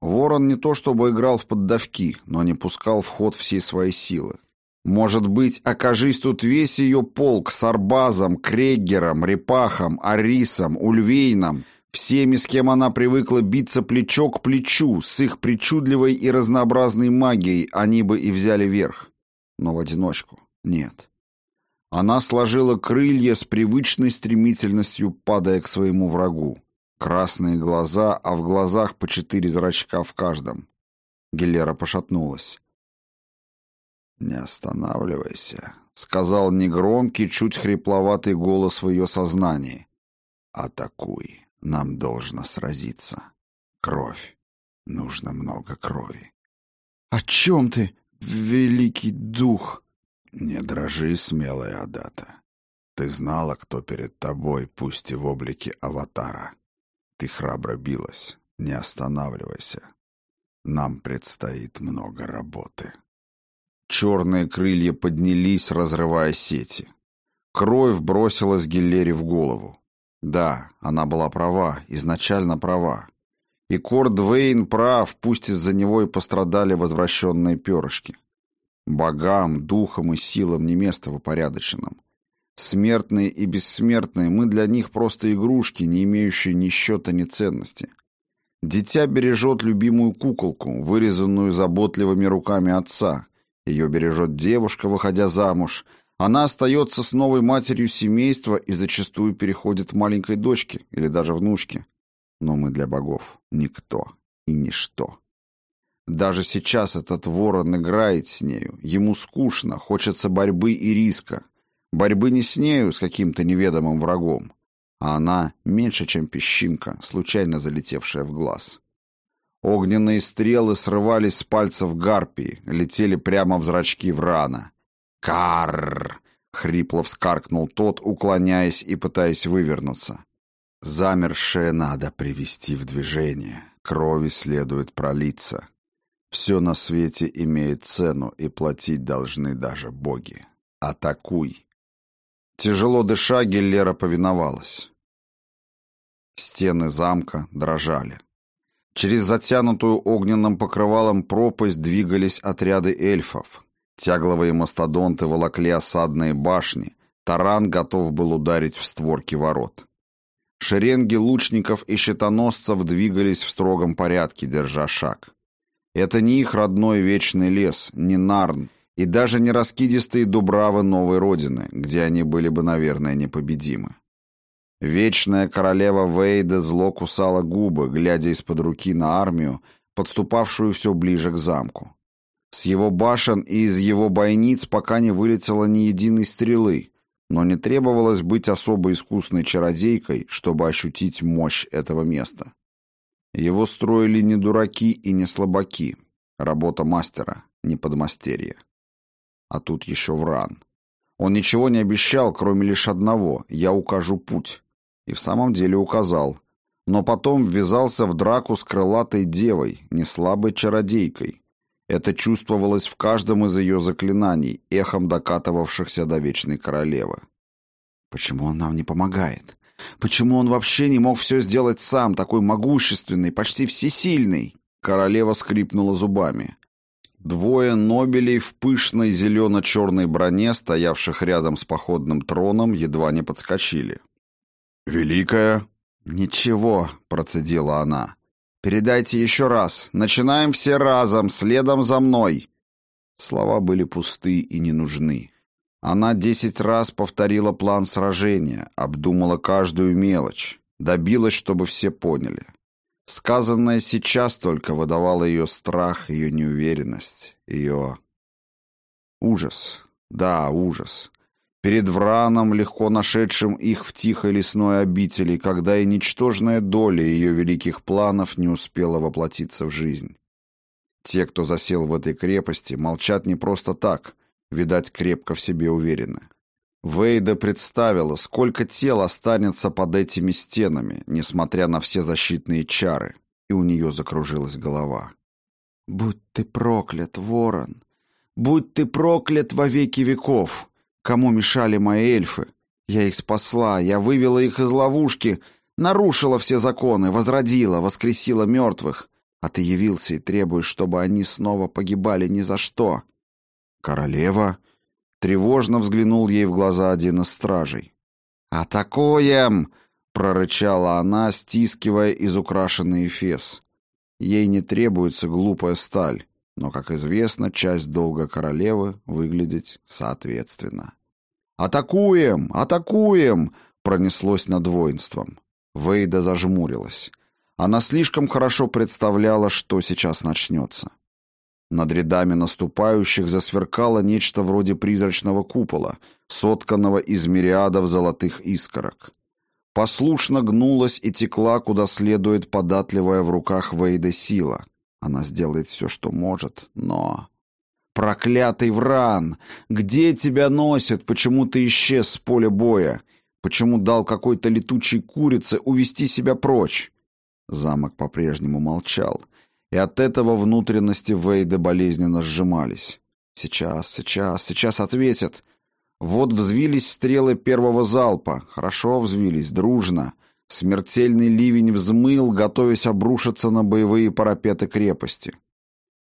Ворон не то чтобы играл в поддавки, но не пускал в ход всей своей силы. Может быть, окажись тут весь ее полк с Арбазом, Креггером, Репахом, Арисом, Ульвейном, всеми, с кем она привыкла биться плечо к плечу, с их причудливой и разнообразной магией, они бы и взяли верх. Но в одиночку нет. Она сложила крылья с привычной стремительностью, падая к своему врагу. Красные глаза, а в глазах по четыре зрачка в каждом. Гелера пошатнулась. «Не останавливайся», — сказал негромкий, чуть хрипловатый голос в ее сознании. «Атакуй. Нам должно сразиться. Кровь. Нужно много крови». «О чем ты, великий дух?» «Не дрожи, смелая Адата. Ты знала, кто перед тобой, пусть и в облике аватара. Ты храбро билась. Не останавливайся. Нам предстоит много работы». Черные крылья поднялись, разрывая сети. Кровь бросилась Гиллере в голову. Да, она была права, изначально права. И Корд Вейн прав, пусть из-за него и пострадали возвращенные перышки. Богам, духам и силам не место в упорядоченном. Смертные и бессмертные, мы для них просто игрушки, не имеющие ни счета, ни ценности. Дитя бережет любимую куколку, вырезанную заботливыми руками отца, ее бережет девушка, выходя замуж. Она остается с новой матерью семейства и зачастую переходит маленькой дочке или даже внучке. Но мы для богов никто и ничто. Даже сейчас этот ворон играет с нею. Ему скучно, хочется борьбы и риска. Борьбы не с нею, с каким-то неведомым врагом. А она меньше, чем песчинка, случайно залетевшая в глаз. Огненные стрелы срывались с пальцев гарпии, летели прямо в зрачки Врана. «Карр!» — хрипло вскаркнул тот, уклоняясь и пытаясь вывернуться. Замершее надо привести в движение, крови следует пролиться. Все на свете имеет цену, и платить должны даже боги. Атакуй. Тяжело дыша, Геллера повиновалась. Стены замка дрожали. Через затянутую огненным покрывалом пропасть двигались отряды эльфов. Тягловые мастодонты волокли осадные башни. Таран готов был ударить в створки ворот. Шеренги лучников и щитоносцев двигались в строгом порядке, держа шаг. Это не их родной вечный лес, не Нарн, и даже не раскидистые дубравы новой родины, где они были бы, наверное, непобедимы. Вечная королева Вейда зло кусала губы, глядя из-под руки на армию, подступавшую все ближе к замку. С его башен и из его бойниц пока не вылетело ни единой стрелы, но не требовалось быть особо искусной чародейкой, чтобы ощутить мощь этого места. Его строили не дураки и не слабаки. Работа мастера, не подмастерье. А тут еще Вран. Он ничего не обещал, кроме лишь одного — я укажу путь. И в самом деле указал. Но потом ввязался в драку с крылатой девой, не слабой чародейкой. Это чувствовалось в каждом из ее заклинаний, эхом докатывавшихся до Вечной Королевы. Почему он нам не помогает? Почему он вообще не мог все сделать сам, такой могущественный, почти всесильный? Королева скрипнула зубами. Двое нобелей в пышной зелено-черной броне, стоявших рядом с походным троном, едва не подскочили. «Великая?» «Ничего», — процедила она. «Передайте еще раз. Начинаем все разом, следом за мной». Слова были пусты и не нужны. Она десять раз повторила план сражения, обдумала каждую мелочь, добилась, чтобы все поняли. Сказанное сейчас только выдавало ее страх, ее неуверенность, ее... Ужас. Да, ужас перед Враном, легко нашедшим их в тихой лесной обители, когда и ничтожная доля ее великих планов не успела воплотиться в жизнь. Те, кто засел в этой крепости, молчат не просто так, видать, крепко в себе уверены. Вейда представила, сколько тел останется под этими стенами, несмотря на все защитные чары, и у нее закружилась голова. «Будь ты проклят, ворон! Будь ты проклят во веки веков!» Кому мешали мои эльфы? Я их спасла, я вывела их из ловушки, нарушила все законы, возродила, воскресила мертвых. А ты явился и требуешь, чтобы они снова погибали ни за что. Королева тревожно взглянул ей в глаза один из стражей. «Атакуем!» — прорычала она, стискивая изукрашенный эфес. Ей не требуется глупая сталь, но, как известно, часть долга королевы выглядеть соответственно. «Атакуем! Атакуем!» пронеслось над воинством. Вейда зажмурилась. Она слишком хорошо представляла, что сейчас начнется. Над рядами наступающих засверкало нечто вроде призрачного купола, сотканного из мириадов золотых искорок. Послушно гнулась и текла, куда следует податливая в руках Вейда сила. Она сделает все, что может, но... Проклятый Вран! Где тебя носят? Почему ты исчез с поля боя? Почему дал какой-то летучей курице увести себя прочь? Замок по-прежнему молчал, и от этого внутренности Вейда болезненно сжимались. Сейчас, сейчас, сейчас ответят. Вот взвились стрелы первого залпа. Хорошо взвились, дружно. Смертельный ливень взмыл, готовясь обрушиться на боевые парапеты крепости.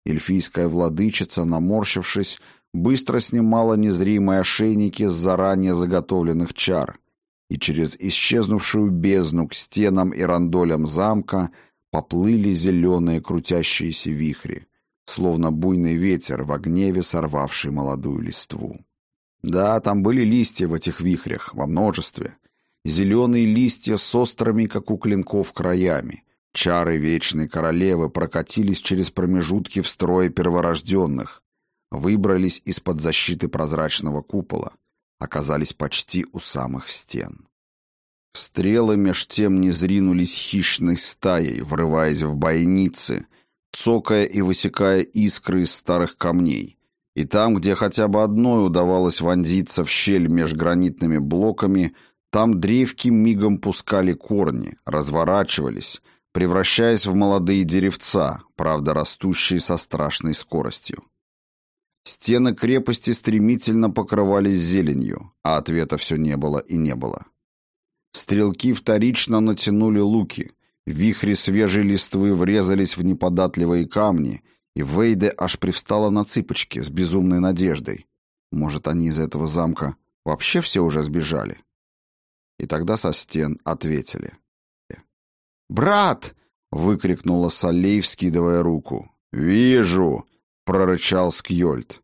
Эльфийская владычица, наморщившись, быстро снимала незримые ошейники с заранее заготовленных чар, и через исчезнувшую бездну к стенам и рандолям замка поплыли зеленые крутящиеся вихри, словно буйный ветер в гневе сорвавший молодую листву. Да, там были листья в этих вихрях, во множестве. Зеленые листья с острыми, как у клинков, краями, Чары Вечной Королевы прокатились через промежутки в строе перворожденных, выбрались из-под защиты прозрачного купола, оказались почти у самых стен. Стрелы меж тем не зринулись хищной стаей, врываясь в бойницы, цокая и высекая искры из старых камней. И там, где хотя бы одной удавалось вонзиться в щель меж гранитными блоками, там древки мигом пускали корни, разворачивались — превращаясь в молодые деревца, правда растущие со страшной скоростью. Стены крепости стремительно покрывались зеленью, а ответа все не было и не было. Стрелки вторично натянули луки, вихри свежей листвы врезались в неподатливые камни, и Вейде аж привстала на цыпочки с безумной надеждой. Может, они из этого замка вообще все уже сбежали? И тогда со стен ответили. «Брат!» — выкрикнула Салей, вскидывая руку. «Вижу!» — прорычал Скьольд.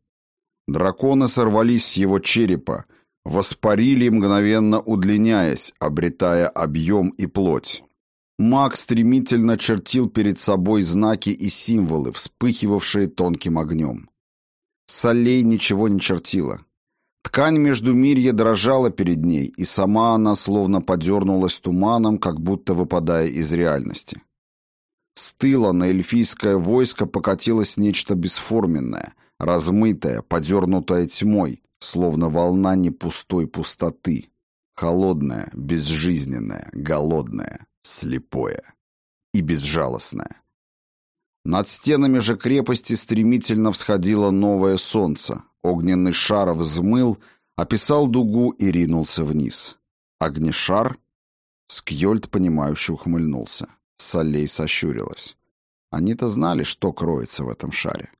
Драконы сорвались с его черепа, воспарили, мгновенно удлиняясь, обретая объем и плоть. Маг стремительно чертил перед собой знаки и символы, вспыхивавшие тонким огнем. Солей ничего не чертила. Ткань между мирья дрожала перед ней, и сама она словно подернулась туманом, как будто выпадая из реальности. С тыла на эльфийское войско покатилось нечто бесформенное, размытое, подернутое тьмой, словно волна не пустой пустоты, холодная, безжизненная, голодная, слепое и безжалостное. Над стенами же крепости стремительно всходило новое солнце. Огненный шар взмыл, описал дугу и ринулся вниз. Огнешар? Скьольд, понимающе ухмыльнулся. Солей сощурилась. Они-то знали, что кроется в этом шаре.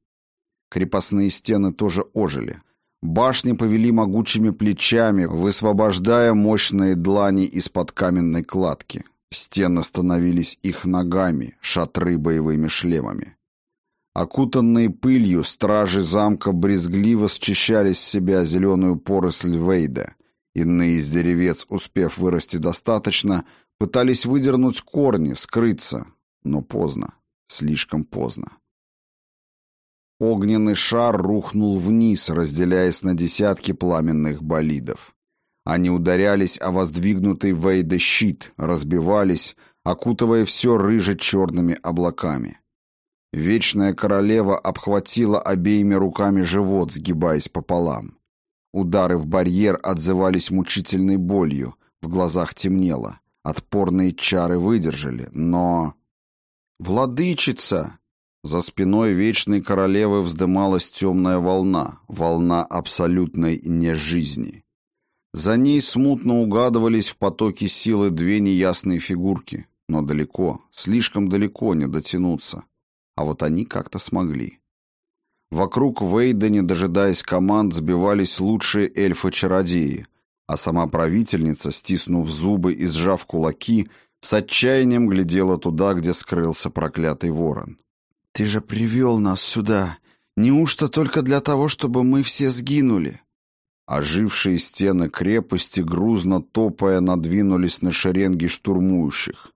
Крепостные стены тоже ожили. Башни повели могучими плечами, высвобождая мощные длани из-под каменной кладки. Стены становились их ногами, шатры боевыми шлемами. Окутанные пылью, стражи замка брезгливо счищали с себя зеленую поросль Вейда. Иные из деревец, успев вырасти достаточно, пытались выдернуть корни, скрыться. Но поздно, слишком поздно. Огненный шар рухнул вниз, разделяясь на десятки пламенных болидов. Они ударялись о воздвигнутый Вейда щит, разбивались, окутывая все рыже-черными облаками. Вечная королева обхватила обеими руками живот, сгибаясь пополам. Удары в барьер отзывались мучительной болью, в глазах темнело. Отпорные чары выдержали, но... «Владычица!» За спиной вечной королевы вздымалась темная волна, волна абсолютной нежизни. За ней смутно угадывались в потоке силы две неясные фигурки, но далеко, слишком далеко не дотянуться. А вот они как-то смогли. Вокруг Вейда, не дожидаясь команд, сбивались лучшие эльфы-чародеи, а сама правительница, стиснув зубы и сжав кулаки, с отчаянием глядела туда, где скрылся проклятый ворон. «Ты же привел нас сюда. Неужто только для того, чтобы мы все сгинули?» Ожившие стены крепости, грузно топая, надвинулись на шеренги штурмующих.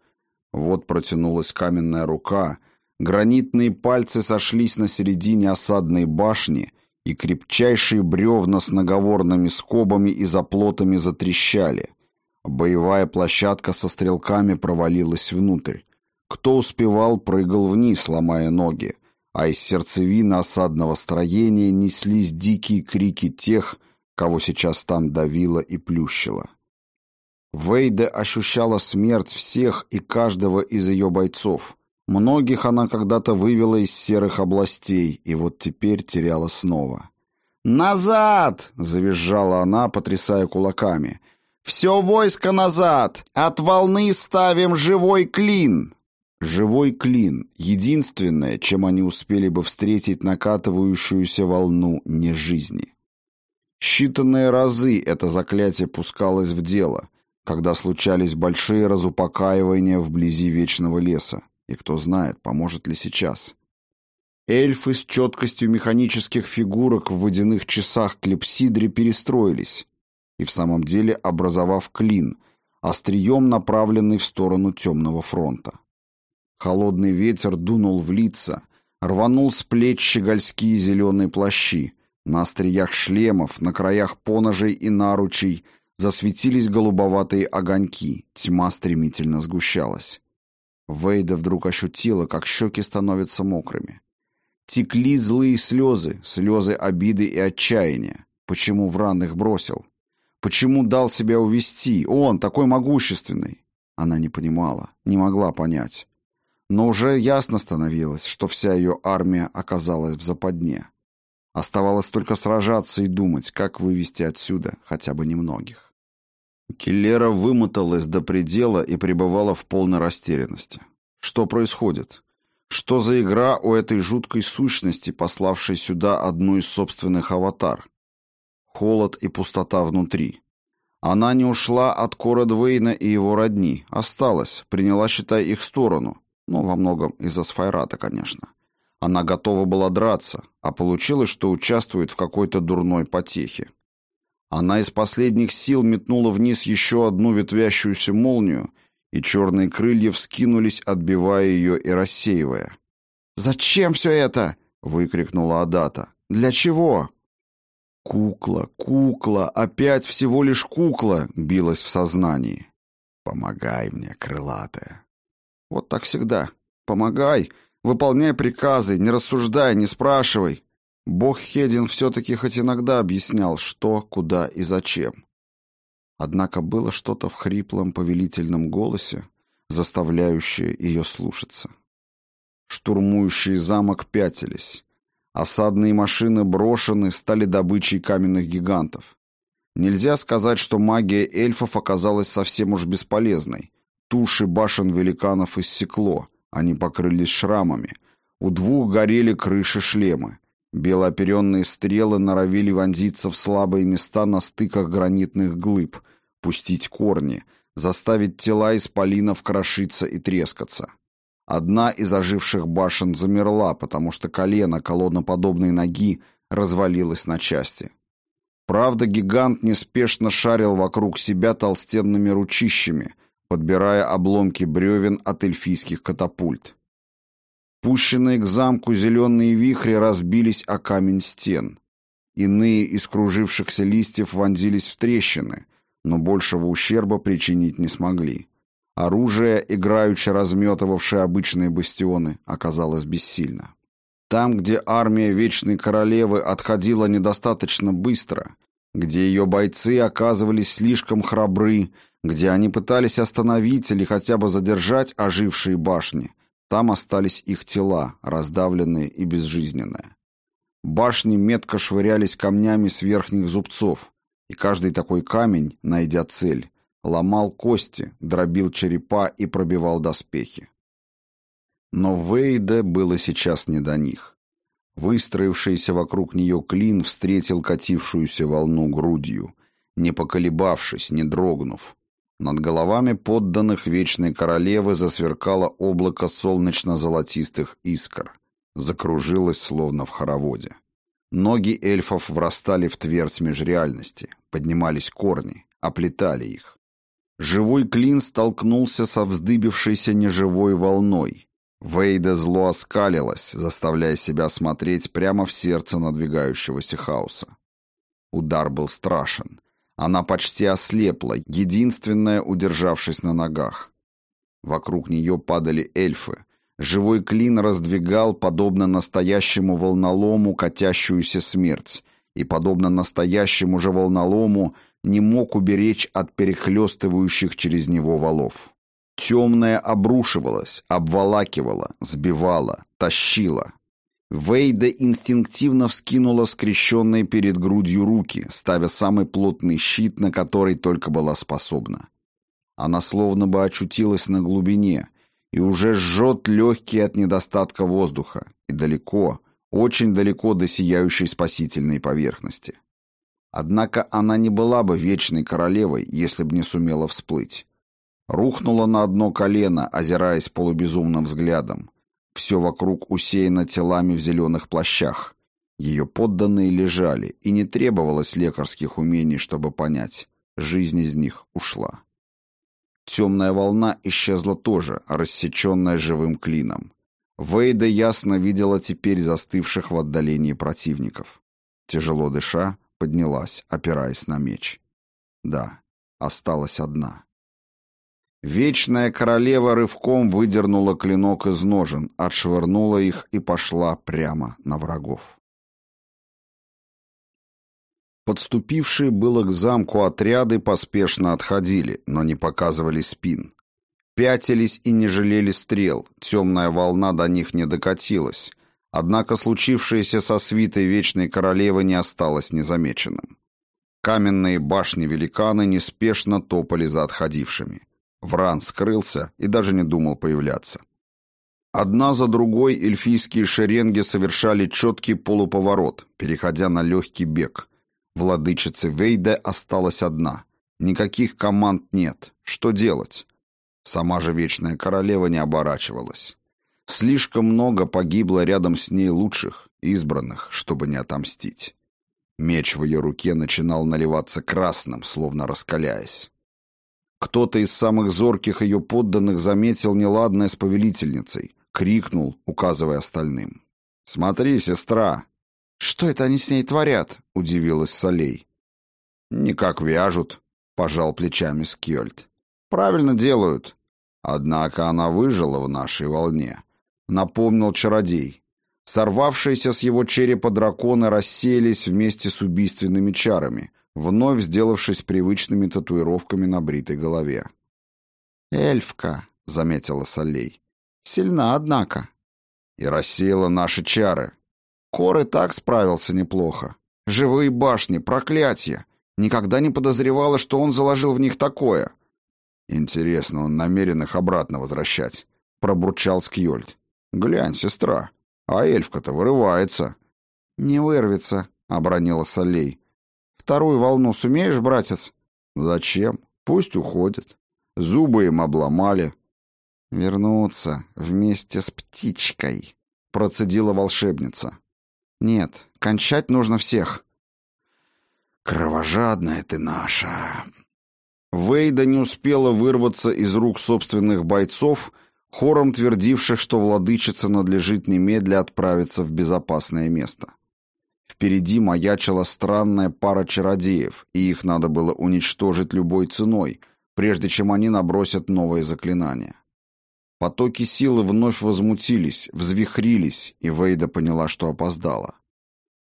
Вот протянулась каменная рука, гранитные пальцы сошлись на середине осадной башни, и крепчайшие бревна с наговорными скобами и заплотами затрещали. Боевая площадка со стрелками провалилась внутрь. Кто успевал, прыгал вниз, ломая ноги, а из сердцевины осадного строения неслись дикие крики тех, кого сейчас там давило и плющило. Вейда ощущала смерть всех и каждого из ее бойцов. Многих она когда-то вывела из серых областей, и вот теперь теряла снова. «Назад!» — завизжала она, потрясая кулаками. «Все войско назад! От волны ставим живой клин!» Живой клин — единственное, чем они успели бы встретить накатывающуюся волну нежизни. Считанные разы это заклятие пускалось в дело, когда случались большие разупокаивания вблизи вечного леса, и кто знает, поможет ли сейчас. Эльфы с четкостью механических фигурок в водяных часах клепсидре перестроились, и в самом деле образовав клин, острием направленный в сторону темного фронта. Холодный ветер дунул в лица, рванул с плеч щегольские зеленые плащи, на остриях шлемов, на краях поножей и наручей засветились голубоватые огоньки, тьма стремительно сгущалась. Вейда вдруг ощутила, как щеки становятся мокрыми. Текли злые слезы, слезы обиды и отчаяния. Почему Вран их бросил? Почему дал себя увести? Он, такой могущественный. Она не понимала, не могла понять. Но уже ясно становилось, что вся ее армия оказалась в западне. Оставалось только сражаться и думать, как вывести отсюда хотя бы немногих. Киллера вымоталась до предела и пребывала в полной растерянности. Что происходит? Что за игра у этой жуткой сущности, пославшей сюда одну из собственных аватар? Холод и пустота внутри. Она не ушла от Кора Двейна и его родни, осталась, приняла, считай, их сторону. Ну, во многом из-за Сфайрата, конечно. Она готова была драться, а получилось, что участвует в какой-то дурной потехе. Она из последних сил метнула вниз еще одну ветвящуюся молнию, и черные крылья вскинулись, отбивая ее и рассеивая. «Зачем все это?» — выкрикнула Адата. «Для чего?» «Кукла, кукла, опять всего лишь кукла!» — билась в сознании. «Помогай мне, крылатая!» «Вот так всегда. Помогай, выполняй приказы, не рассуждай, не спрашивай. Бог Хедин все-таки хоть иногда объяснял, что, куда и зачем. Однако было что-то в хриплом повелительном голосе, заставляющее ее слушаться. Штурмующие замок пятились. Осадные машины брошены, стали добычей каменных гигантов. Нельзя сказать, что магия эльфов оказалась совсем уж бесполезной. Туши башен великанов иссекло, они покрылись шрамами. У двух горели крыши шлемы. Белооперенные стрелы норовили вонзиться в слабые места на стыках гранитных глыб, пустить корни, заставить тела исполинов крошиться и трескаться. Одна из оживших башен замерла, потому что колено колонноподобной ноги развалилось на части. Правда, гигант неспешно шарил вокруг себя толстенными ручищами, подбирая обломки бревен от эльфийских катапульт. Пущенные к замку зеленые вихри разбились о камень стен. Иные из кружившихся листьев вонзились в трещины, но большего ущерба причинить не смогли. Оружие, играючи разметывавшее обычные бастионы, оказалось бессильно. Там, где армия Вечной Королевы отходила недостаточно быстро, где ее бойцы оказывались слишком храбры, где они пытались остановить или хотя бы задержать ожившие башни, там остались их тела, раздавленные и безжизненные. Башни метко швырялись камнями с верхних зубцов, и каждый такой камень, найдя цель, ломал кости, дробил черепа и пробивал доспехи. Но Вейде было сейчас не до них. Выстроившийся вокруг нее клин встретил катившуюся волну грудью, не поколебавшись, не дрогнув, над головами подданных Вечной Королевы засверкало облако солнечно-золотистых искр. Закружилось, словно в хороводе. Ноги эльфов врастали в твердь межреальности, поднимались корни, оплетали их. Живой клин столкнулся со вздыбившейся неживой волной. Вейда зло оскалилась, заставляя себя смотреть прямо в сердце надвигающегося хаоса. Удар был страшен. Она почти ослепла, единственная удержавшись на ногах. Вокруг нее падали эльфы. Живой клин раздвигал, подобно настоящему волнолому, катящуюся смерть, и, подобно настоящему же волнолому, не мог уберечь от перехлестывающих через него валов. Темное обрушивалось, обволакивало, сбивало, тащило. Вейда инстинктивно вскинула скрещенные перед грудью руки, ставя самый плотный щит, на который только была способна. Она словно бы очутилась на глубине и уже жжет легкие от недостатка воздуха, и далеко, очень далеко до сияющей спасительной поверхности. Однако она не была бы вечной королевой, если бы не сумела всплыть. Рухнула на одно колено, озираясь полубезумным взглядом, все вокруг усеяно телами в зеленых плащах. Ее подданные лежали, и не требовалось лекарских умений, чтобы понять, жизнь из них ушла. Темная волна исчезла тоже, рассеченная живым клином. Вейда ясно видела теперь застывших в отдалении противников. Тяжело дыша, поднялась, опираясь на меч. Да, осталась одна. Вечная королева рывком выдернула клинок из ножен, отшвырнула их и пошла прямо на врагов. Подступившие было к замку отряды поспешно отходили, но не показывали спин. Пятились и не жалели стрел, темная волна до них не докатилась. Однако случившееся со свитой Вечной Королевы не осталось незамеченным. Каменные башни-великаны неспешно топали за отходившими. Вран скрылся и даже не думал появляться. Одна за другой эльфийские шеренги совершали четкий полуповорот, переходя на легкий бег. Владычице Вейде осталась одна. Никаких команд нет. Что делать? Сама же Вечная Королева не оборачивалась. Слишком много погибло рядом с ней лучших, избранных, чтобы не отомстить. Меч в ее руке начинал наливаться красным, словно раскаляясь. Кто-то из самых зорких ее подданных заметил неладное с повелительницей, крикнул, указывая остальным. «Смотри, сестра!» «Что это они с ней творят?» — удивилась Солей. «Никак вяжут», — пожал плечами Скьольд. «Правильно делают. Однако она выжила в нашей волне», — напомнил чародей. Сорвавшиеся с его черепа драконы рассеялись вместе с убийственными чарами, вновь сделавшись привычными татуировками на бритой голове. «Эльфка», — заметила Солей. Сильна, однако. И рассеяла наши чары. Кор и так справился неплохо. Живые башни, проклятия. Никогда не подозревала, что он заложил в них такое. Интересно, он намерен их обратно возвращать. Пробурчал Скьольд. Глянь, сестра, а эльфка-то вырывается. Не вырвется, обронила Солей. Вторую волну сумеешь, братец? Зачем? Пусть уходит. Зубы им обломали, «Вернуться вместе с птичкой», — процедила волшебница. «Нет, кончать нужно всех». «Кровожадная ты наша». Вейда не успела вырваться из рук собственных бойцов, хором твердивших, что владычица надлежит немедля отправиться в безопасное место. Впереди маячила странная пара чародеев, и их надо было уничтожить любой ценой, прежде чем они набросят новые заклинания. Потоки силы вновь возмутились, взвихрились, и Вейда поняла, что опоздала.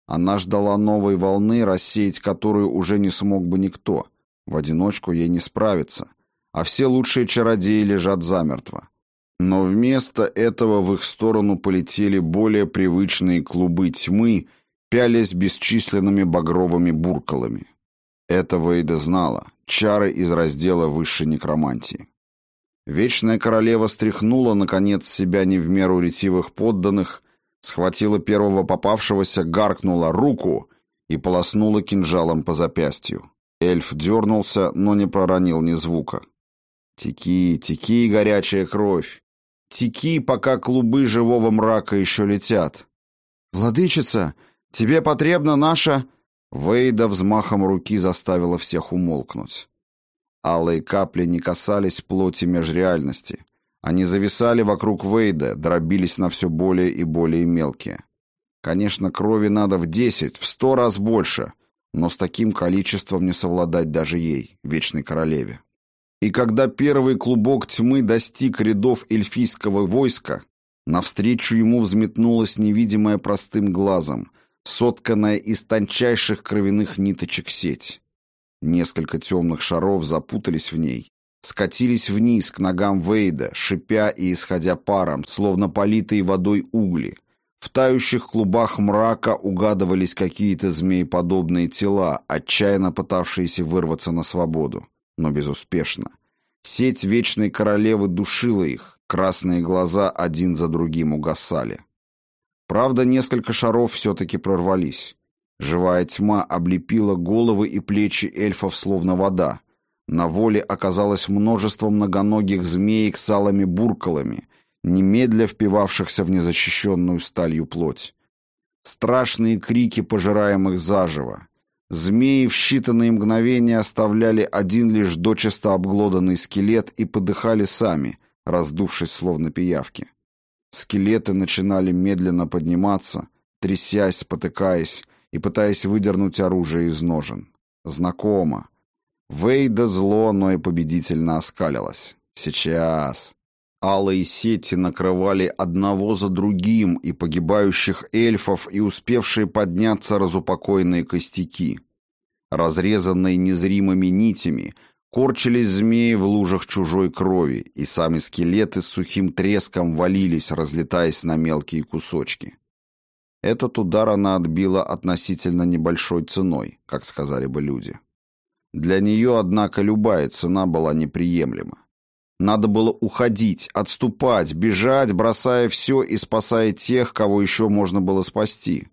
Она ждала новой волны, рассеять которую уже не смог бы никто. В одиночку ей не справиться, а все лучшие чародеи лежат замертво. Но вместо этого в их сторону полетели более привычные клубы тьмы, пялясь бесчисленными багровыми буркалами. Это Вейда знала, чары из раздела высшей некромантии. Вечная королева стряхнула, наконец, себя не в меру ретивых подданных, схватила первого попавшегося, гаркнула «руку» и полоснула кинжалом по запястью. Эльф дернулся, но не проронил ни звука. «Теки, теки, горячая кровь! Теки, пока клубы живого мрака еще летят!» «Владычица, тебе потребна наша...» Вейда взмахом руки заставила всех умолкнуть. Алые капли не касались плоти межреальности. Они зависали вокруг Вейда, дробились на все более и более мелкие. Конечно, крови надо в десять, в сто раз больше, но с таким количеством не совладать даже ей, Вечной Королеве. И когда первый клубок тьмы достиг рядов эльфийского войска, навстречу ему взметнулась невидимая простым глазом, сотканная из тончайших кровяных ниточек сеть. Несколько темных шаров запутались в ней, скатились вниз к ногам Вейда, шипя и исходя паром, словно политые водой угли. В тающих клубах мрака угадывались какие-то змееподобные тела, отчаянно пытавшиеся вырваться на свободу, но безуспешно. Сеть Вечной Королевы душила их, красные глаза один за другим угасали. Правда, несколько шаров все-таки прорвались. Живая тьма облепила головы и плечи эльфов словно вода. На воле оказалось множество многоногих змеек с алыми буркалами, немедля впивавшихся в незащищенную сталью плоть. Страшные крики пожираемых заживо. Змеи в считанные мгновения оставляли один лишь дочисто обглоданный скелет и подыхали сами, раздувшись словно пиявки. Скелеты начинали медленно подниматься, трясясь, спотыкаясь, и пытаясь выдернуть оружие из ножен. Знакомо. Вейда зло, но и победительно оскалилась. Сейчас. Алые сети накрывали одного за другим и погибающих эльфов, и успевшие подняться разупокойные костяки. Разрезанные незримыми нитями, Корчились змеи в лужах чужой крови, и сами скелеты с сухим треском валились, разлетаясь на мелкие кусочки. Этот удар она отбила относительно небольшой ценой, как сказали бы люди. Для нее, однако, любая цена была неприемлема. Надо было уходить, отступать, бежать, бросая все и спасая тех, кого еще можно было спасти.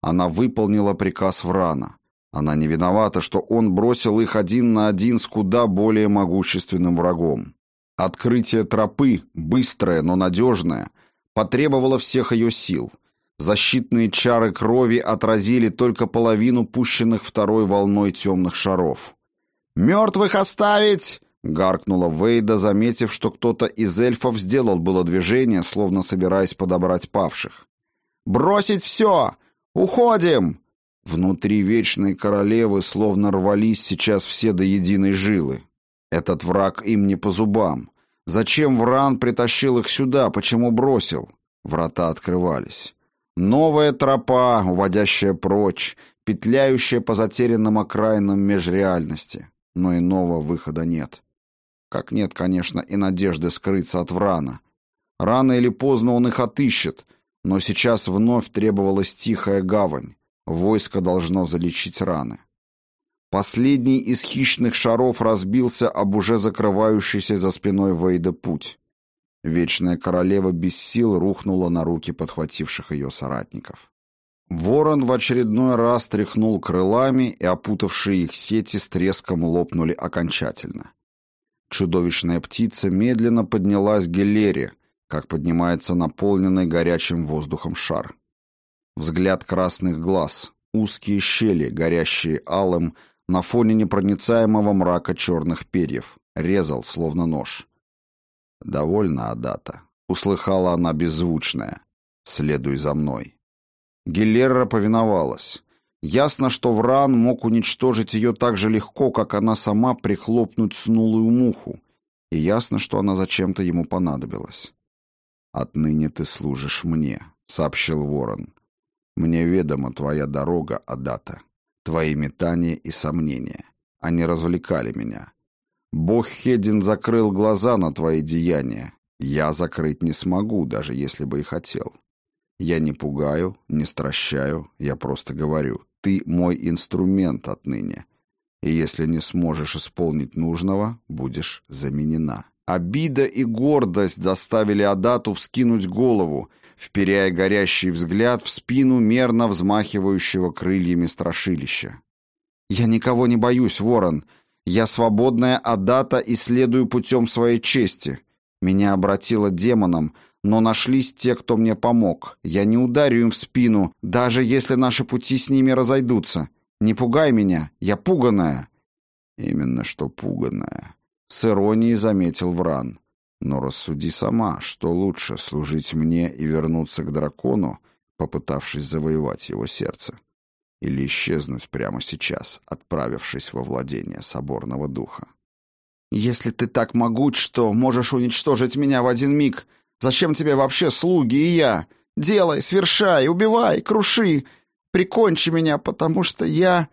Она выполнила приказ Врана. Она не виновата, что он бросил их один на один с куда более могущественным врагом. Открытие тропы, быстрое, но надежное, потребовало всех ее сил. Защитные чары крови отразили только половину пущенных второй волной темных шаров. «Мертвых оставить!» Гаркнула Вейда, заметив, что кто-то из эльфов сделал было движение, словно собираясь подобрать павших. «Бросить все! Уходим!» Внутри Вечной Королевы словно рвались сейчас все до единой жилы. Этот враг им не по зубам. Зачем Вран притащил их сюда? Почему бросил? Врата открывались. Новая тропа, уводящая прочь, петляющая по затерянным окраинам межреальности. Но иного выхода нет. Как нет, конечно, и надежды скрыться от Врана. Рано или поздно он их отыщет, но сейчас вновь требовалась тихая гавань. Войско должно залечить раны. Последний из хищных шаров разбился об уже закрывающийся за спиной Вейда путь. Вечная королева без сил рухнула на руки подхвативших ее соратников. Ворон в очередной раз тряхнул крылами, и опутавшие их сети с треском лопнули окончательно. Чудовищная птица медленно поднялась к Гелере, как поднимается наполненный горячим воздухом шар. Взгляд красных глаз, узкие щели, горящие алым, на фоне непроницаемого мрака черных перьев, резал, словно нож. «Довольно, Адата», — услыхала она беззвучная. «Следуй за мной». Гелерра повиновалась. Ясно, что Вран мог уничтожить ее так же легко, как она сама прихлопнуть снулую муху, и ясно, что она зачем-то ему понадобилась. «Отныне ты служишь мне», — сообщил Ворон. «Мне ведома твоя дорога, Адата, твои метания и сомнения. Они развлекали меня. Бог Хедин закрыл глаза на твои деяния. Я закрыть не смогу, даже если бы и хотел. Я не пугаю, не стращаю, я просто говорю, ты мой инструмент отныне. И если не сможешь исполнить нужного, будешь заменена. Обида и гордость заставили Адату вскинуть голову, вперяя горящий взгляд в спину мерно взмахивающего крыльями страшилища. «Я никого не боюсь, ворон. Я свободная Адата и следую путем своей чести. Меня обратило демоном, но нашлись те, кто мне помог. Я не ударю им в спину, даже если наши пути с ними разойдутся. Не пугай меня, я пуганая». «Именно что пуганая», — с иронией заметил Вран. «Но рассуди сама, что лучше, служить мне и вернуться к дракону, попытавшись завоевать его сердце, или исчезнуть прямо сейчас, отправившись во владение соборного духа». «Если ты так могуч, что можешь уничтожить меня в один миг, Зачем тебе вообще слуги и я? Делай, свершай, убивай, круши. Прикончи меня, потому что я...»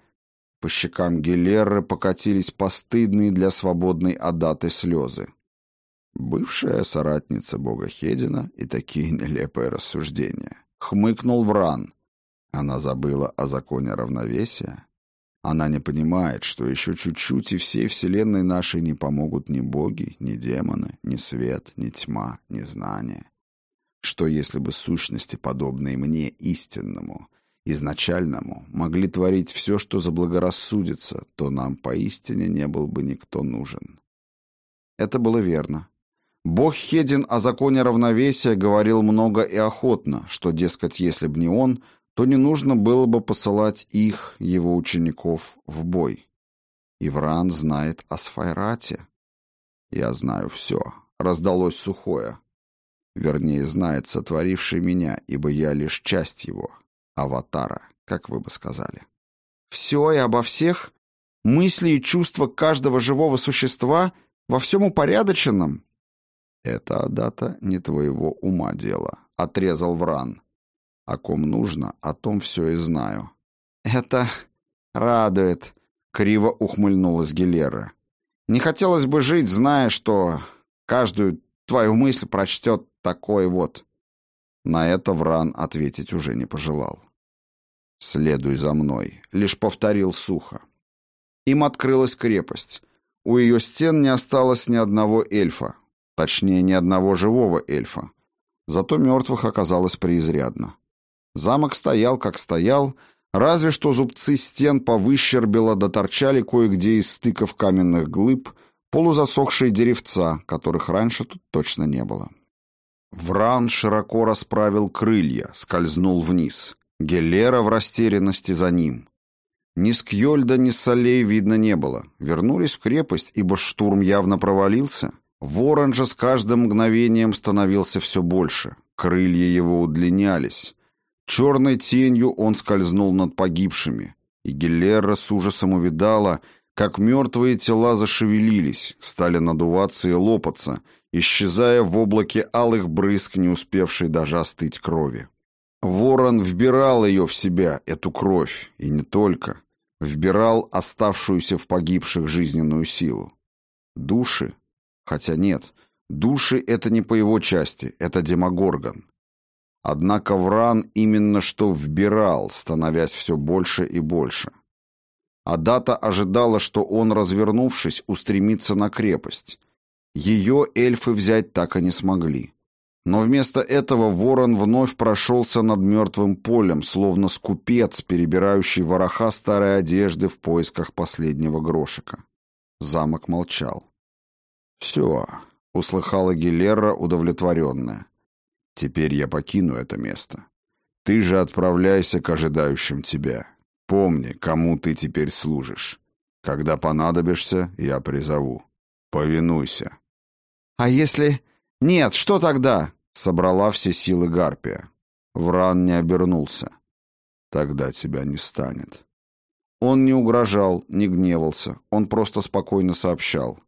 По щекам Гелеры покатились постыдные для свободной Адаты слезы. Бывшая соратница бога Хедина и такие нелепые рассуждения. Хмыкнул Вран. Она забыла о законе равновесия. Она не понимает, что еще чуть-чуть и всей вселенной нашей не помогут ни боги, ни демоны, ни свет, ни тьма, ни знания. Что если бы сущности, подобные мне, истинному, изначальному, могли творить все, что заблагорассудится, то нам поистине не был бы никто нужен. Это было верно. Бог Хедин о законе равновесия говорил много и охотно, что, дескать, если б не он, то не нужно было бы посылать их, его учеников, в бой. Ивран знает о Сфайрате. Я знаю все. Раздалось сухое. Вернее, знает сотворивший меня, ибо я лишь часть его, аватара, как вы бы сказали. Все и обо всех? Мысли и чувства каждого живого существа во всем упорядоченном? Это, дата, не твоего ума дело, отрезал Вран. О ком нужно, о том все и знаю. Это радует, криво ухмыльнулась Гилера. Не хотелось бы жить, зная, что каждую твою мысль прочтет такой вот. На это Вран ответить уже не пожелал. «Следуй за мной», — лишь повторил сухо. Им открылась крепость. У ее стен не осталось ни одного эльфа, точнее, ни одного живого эльфа. Зато мертвых оказалось преизрядно. Замок стоял, как стоял, разве что зубцы стен повыщербило доторчали кое-где из стыков каменных глыб полузасохшие деревца, которых раньше тут точно не было. Вран широко расправил крылья, скользнул вниз. Гелера в растерянности за ним. Ни Скьольда, ни Солей видно не было. Вернулись в крепость, ибо штурм явно провалился. Ворон же с каждым мгновением становился все больше. Крылья его удлинялись. Черной тенью он скользнул над погибшими. И Гелера с ужасом увидала, как мертвые тела зашевелились, стали надуваться и лопаться, исчезая в облаке алых брызг, не успевшей даже остыть крови. Ворон вбирал ее в себя, эту кровь, и не только. Вбирал оставшуюся в погибших жизненную силу. Души? Хотя нет, души — это не по его части, это демогоргон. Однако Вран именно что вбирал, становясь все больше и больше. Адата ожидала, что он, развернувшись, устремится на крепость. Ее эльфы взять так и не смогли. Но вместо этого ворон вновь прошелся над мертвым полем, словно скупец, перебирающий вороха старой одежды в поисках последнего грошика. Замок молчал. «Все», — услыхала Гилерра, удовлетворенная. «Теперь я покину это место. Ты же отправляйся к ожидающим тебя. Помни, кому ты теперь служишь. Когда понадобишься, я призову. Повинуйся». «А если...» «Нет, что тогда?» — собрала все силы Гарпия. Вран не обернулся. «Тогда тебя не станет». Он не угрожал, не гневался, он просто спокойно сообщал.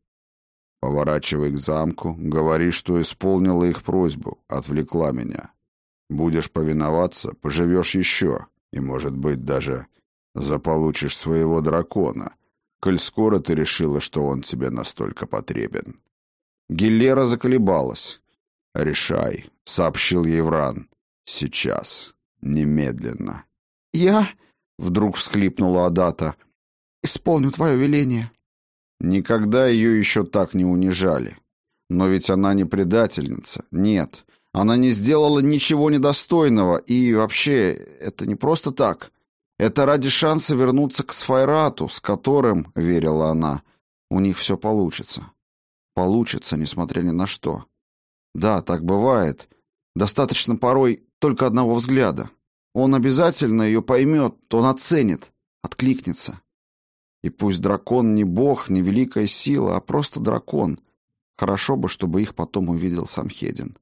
«Поворачивай к замку, говори, что исполнила их просьбу, отвлекла меня. Будешь повиноваться, поживешь еще, и, может быть, даже заполучишь своего дракона, коль скоро ты решила, что он тебе настолько потребен». Гиллера заколебалась. «Решай», — сообщил ей Вран. «Сейчас. Немедленно». «Я...» — вдруг всхлипнула Адата. «Исполню твое веление». Никогда ее еще так не унижали. Но ведь она не предательница. Нет. Она не сделала ничего недостойного. И вообще, это не просто так. Это ради шанса вернуться к Сфайрату, с которым, верила она, у них все получится. Получится, несмотря ни на что. Да, так бывает. Достаточно порой только одного взгляда. Он обязательно ее поймет, он оценит, откликнется. И пусть дракон не бог, не великая сила, а просто дракон. Хорошо бы, чтобы их потом увидел сам Хедин.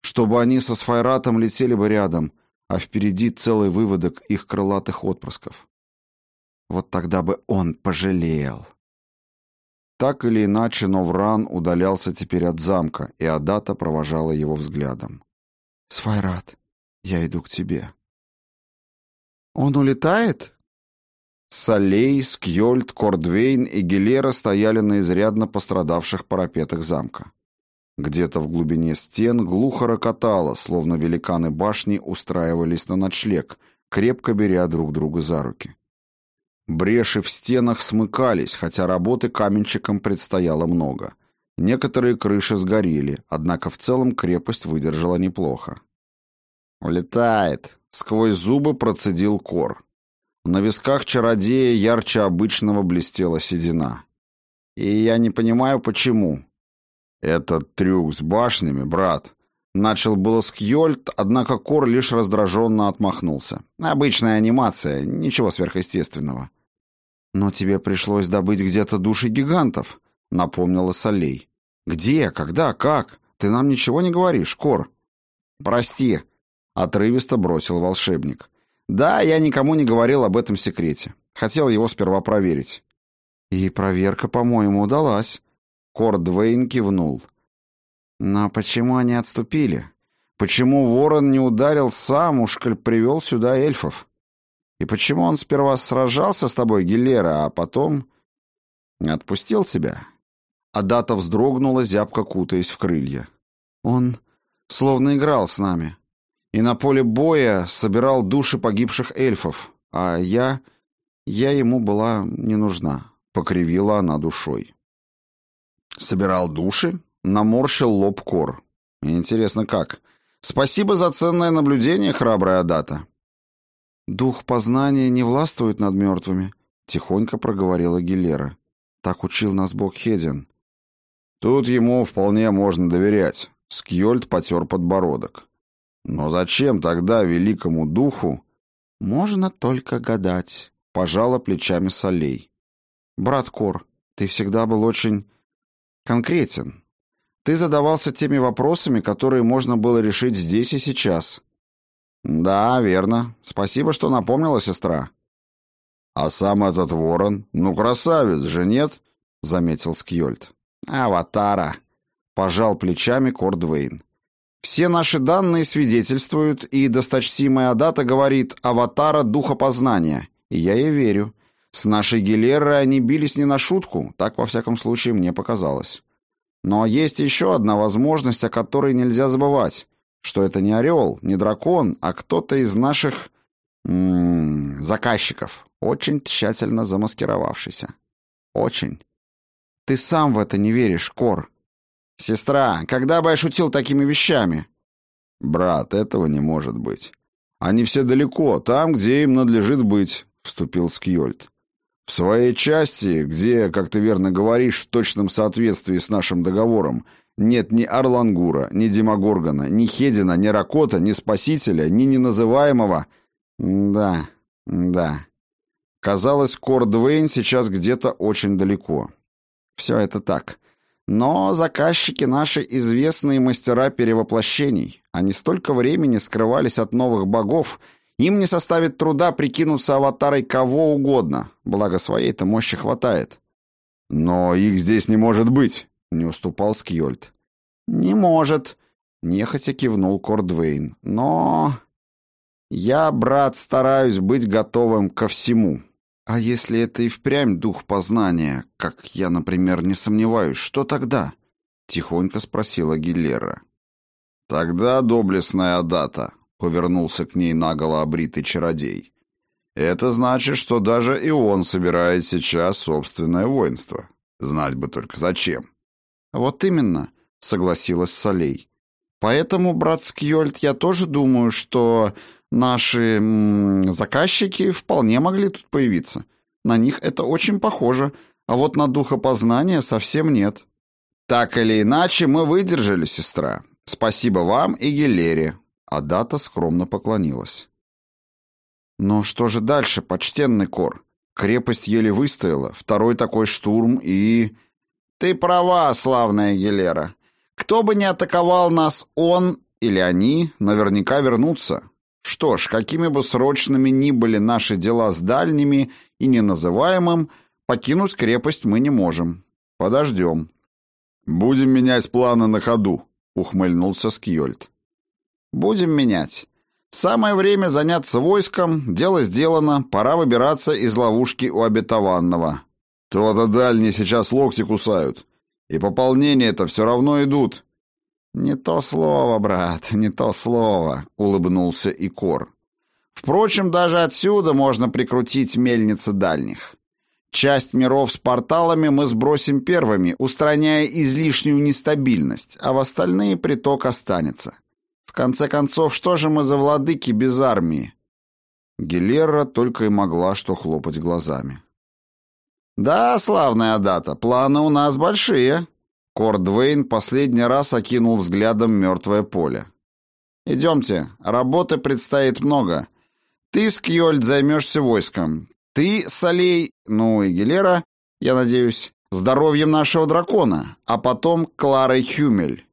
Чтобы они со Сфайратом летели бы рядом, а впереди целый выводок их крылатых отпрысков. Вот тогда бы он пожалел. Так или иначе, но Вран удалялся теперь от замка, и Адата провожала его взглядом. «Сфайрат, я иду к тебе». «Он улетает?» Салей, Скьольд, Кордвейн и Гелера стояли на изрядно пострадавших парапетах замка. Где-то в глубине стен глухо рокотало, словно великаны башни устраивались на ночлег, крепко беря друг друга за руки. Бреши в стенах смыкались, хотя работы каменщикам предстояло много. Некоторые крыши сгорели, однако в целом крепость выдержала неплохо. «Улетает!» — сквозь зубы процедил кор. На висках чародея ярче обычного блестела седина. «И я не понимаю, почему». «Этот трюк с башнями, брат», Начал было Скьольд, однако Кор лишь раздраженно отмахнулся. «Обычная анимация, ничего сверхъестественного». «Но тебе пришлось добыть где-то души гигантов», — напомнила Солей. «Где? Когда? Как? Ты нам ничего не говоришь, Кор?» «Прости», — отрывисто бросил волшебник. «Да, я никому не говорил об этом секрете. Хотел его сперва проверить». «И проверка, по-моему, удалась». Кор Двейн кивнул. «Но почему они отступили? Почему ворон не ударил сам, уж коль привел сюда эльфов?» И почему он сперва сражался с тобой, Гилера, а потом... отпустил тебя? Адата вздрогнула, зябко кутаясь в крылья. Он словно играл с нами. И на поле боя собирал души погибших эльфов, а я... я ему была не нужна. Покривила она душой. Собирал души? Наморщил лоб Кор. Интересно, как? Спасибо за ценное наблюдение, храбрая Адата. Дух познания не властвует над мертвыми, тихонько проговорила Гилера. Так учил нас бог Хедин. Тут ему вполне можно доверять. Скьольд потер подбородок. Но зачем тогда великому духу? Можно только гадать, пожала плечами Солей. Брат Кор, ты всегда был очень конкретен. Ты задавался теми вопросами, которые можно было решить здесь и сейчас. Да, верно. Спасибо, что напомнила, сестра. А сам этот ворон, ну красавец же, нет? заметил Скьольд. Аватара, пожал плечами Кордвейн. Все наши данные свидетельствуют, и досточтимая Адата говорит «Аватара духопознания», и я ей верю. С нашей Гилерой они бились не на шутку, так во всяком случае мне показалось. Но есть еще одна возможность, о которой нельзя забывать, что это не орел, не дракон, а кто-то из наших м -м, заказчиков, очень тщательно замаскировавшийся. Очень. Ты сам в это не веришь, Кор. Сестра, когда бы я шутил такими вещами? Брат, этого не может быть. Они все далеко, там, где им надлежит быть, вступил Скьольд. В своей части, где, как ты верно говоришь, в точном соответствии с нашим договором, нет ни Орлангура, ни Демогоргона, ни Хедина, ни Ракота, ни Спасителя, ни неназываемого... Да, да. Казалось, Кордвейн сейчас где-то очень далеко. Все это так. Но заказчики наши известные мастера перевоплощений. Они столько времени скрывались от новых богов им не составит труда прикинуться аватарой кого угодно, благо своей-то мощи хватает. Но их здесь не может быть, не уступал Скьольд. Не может, нехотя кивнул Кордвейн. Но я, брат, стараюсь быть готовым ко всему. А если это и впрямь дух познания, как я, например, не сомневаюсь, что тогда? тихонько спросила Гиллера. Тогда доблестная дата, повернулся к ней наголо обритый чародей. Это значит, что даже и он собирает сейчас собственное воинство. Знать бы только зачем. Вот именно, согласилась Солей. Поэтому, брат Скьольд, я тоже думаю, что наши м заказчики вполне могли тут появиться. На них это очень похоже, а вот на духопознание совсем нет. Так или иначе, мы выдержали, сестра. Спасибо вам и Гелере. А дата скромно поклонилась. Но что же дальше, почтенный Кор? Крепость еле выстояла, второй такой штурм и... Ты права, славная Гелера. Кто бы ни атаковал нас, он или они наверняка вернутся. Что ж, какими бы срочными ни были наши дела с дальними и неназываемым, покинуть крепость мы не можем. Подождем. Будем менять планы на ходу, ухмыльнулся Скьольд. Будем менять. Самое время заняться войском, дело сделано, пора выбираться из ловушки у обетованного. То-то дальние сейчас локти кусают. И пополнения-то все равно идут. Не то слово, брат, не то слово, улыбнулся Икор. Впрочем, даже отсюда можно прикрутить мельницы дальних. Часть миров с порталами мы сбросим первыми, устраняя излишнюю нестабильность, а в остальные приток останется. В конце концов, что же мы за владыки без армии? Гилерра только и могла что хлопать глазами. Да, славная Адата, планы у нас большие. Кордвейн последний раз окинул взглядом мертвое поле. Идемте, работы предстоит много. Ты, Скьольд, займешься войском. Ты, Солей, ну и Гилера, я надеюсь, здоровьем нашего дракона, а потом Кларой Хюмель.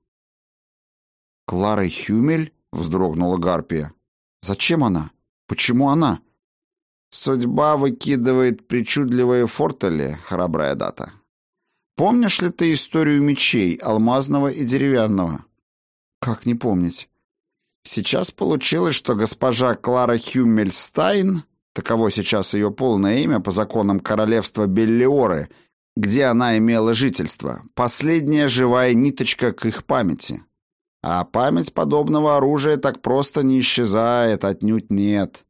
Клара Хюмель? вздрогнула Гарпия. Зачем она? Почему она? Судьба выкидывает причудливые фортели, храбрая дата. Помнишь ли ты историю мечей, алмазного и деревянного? Как не помнить? Сейчас получилось, что госпожа Клара Хюмельстайн, таково сейчас ее полное имя по законам королевства Беллиоры, где она имела жительство, последняя живая ниточка к их памяти. А память подобного оружия так просто не исчезает, отнюдь нет.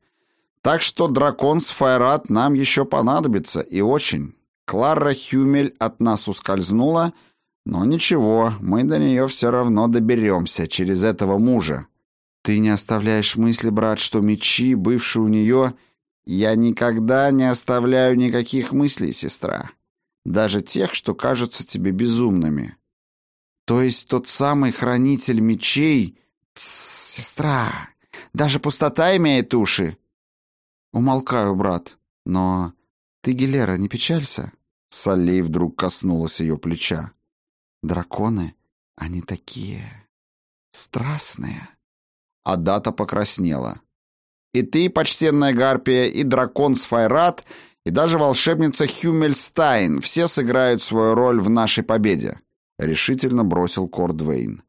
Так что дракон с Файрат нам еще понадобится, и очень. Клара Хюмель от нас ускользнула, но ничего, мы до нее все равно доберемся через этого мужа. Ты не оставляешь мысли, брат, что мечи, бывшие у нее... Я никогда не оставляю никаких мыслей, сестра. Даже тех, что кажутся тебе безумными. То есть тот самый хранитель мечей... Тссс, сестра, даже пустота имеет уши. Умолкаю, брат, но... Ты, Гилера, не печалься? Салей вдруг коснулась ее плеча. Драконы, они такие... страстные. А дата покраснела. И ты, почтенная Гарпия, и дракон Сфайрат, и даже волшебница Хюмельстайн все сыграют свою роль в нашей победе, решительно бросил Кордвейн.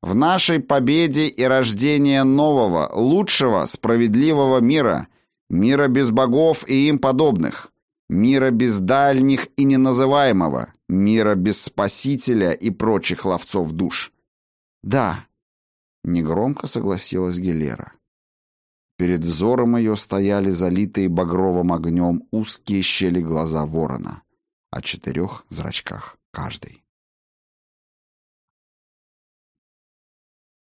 В нашей победе и рождении нового, лучшего, справедливого мира, мира без богов и им подобных, мира без дальних и неназываемого, мира без спасителя и прочих ловцов душ. Да, негромко согласилась Гелера. Перед взором ее стояли залитые багровым огнем узкие щели глаза ворона, о четырех зрачках каждый.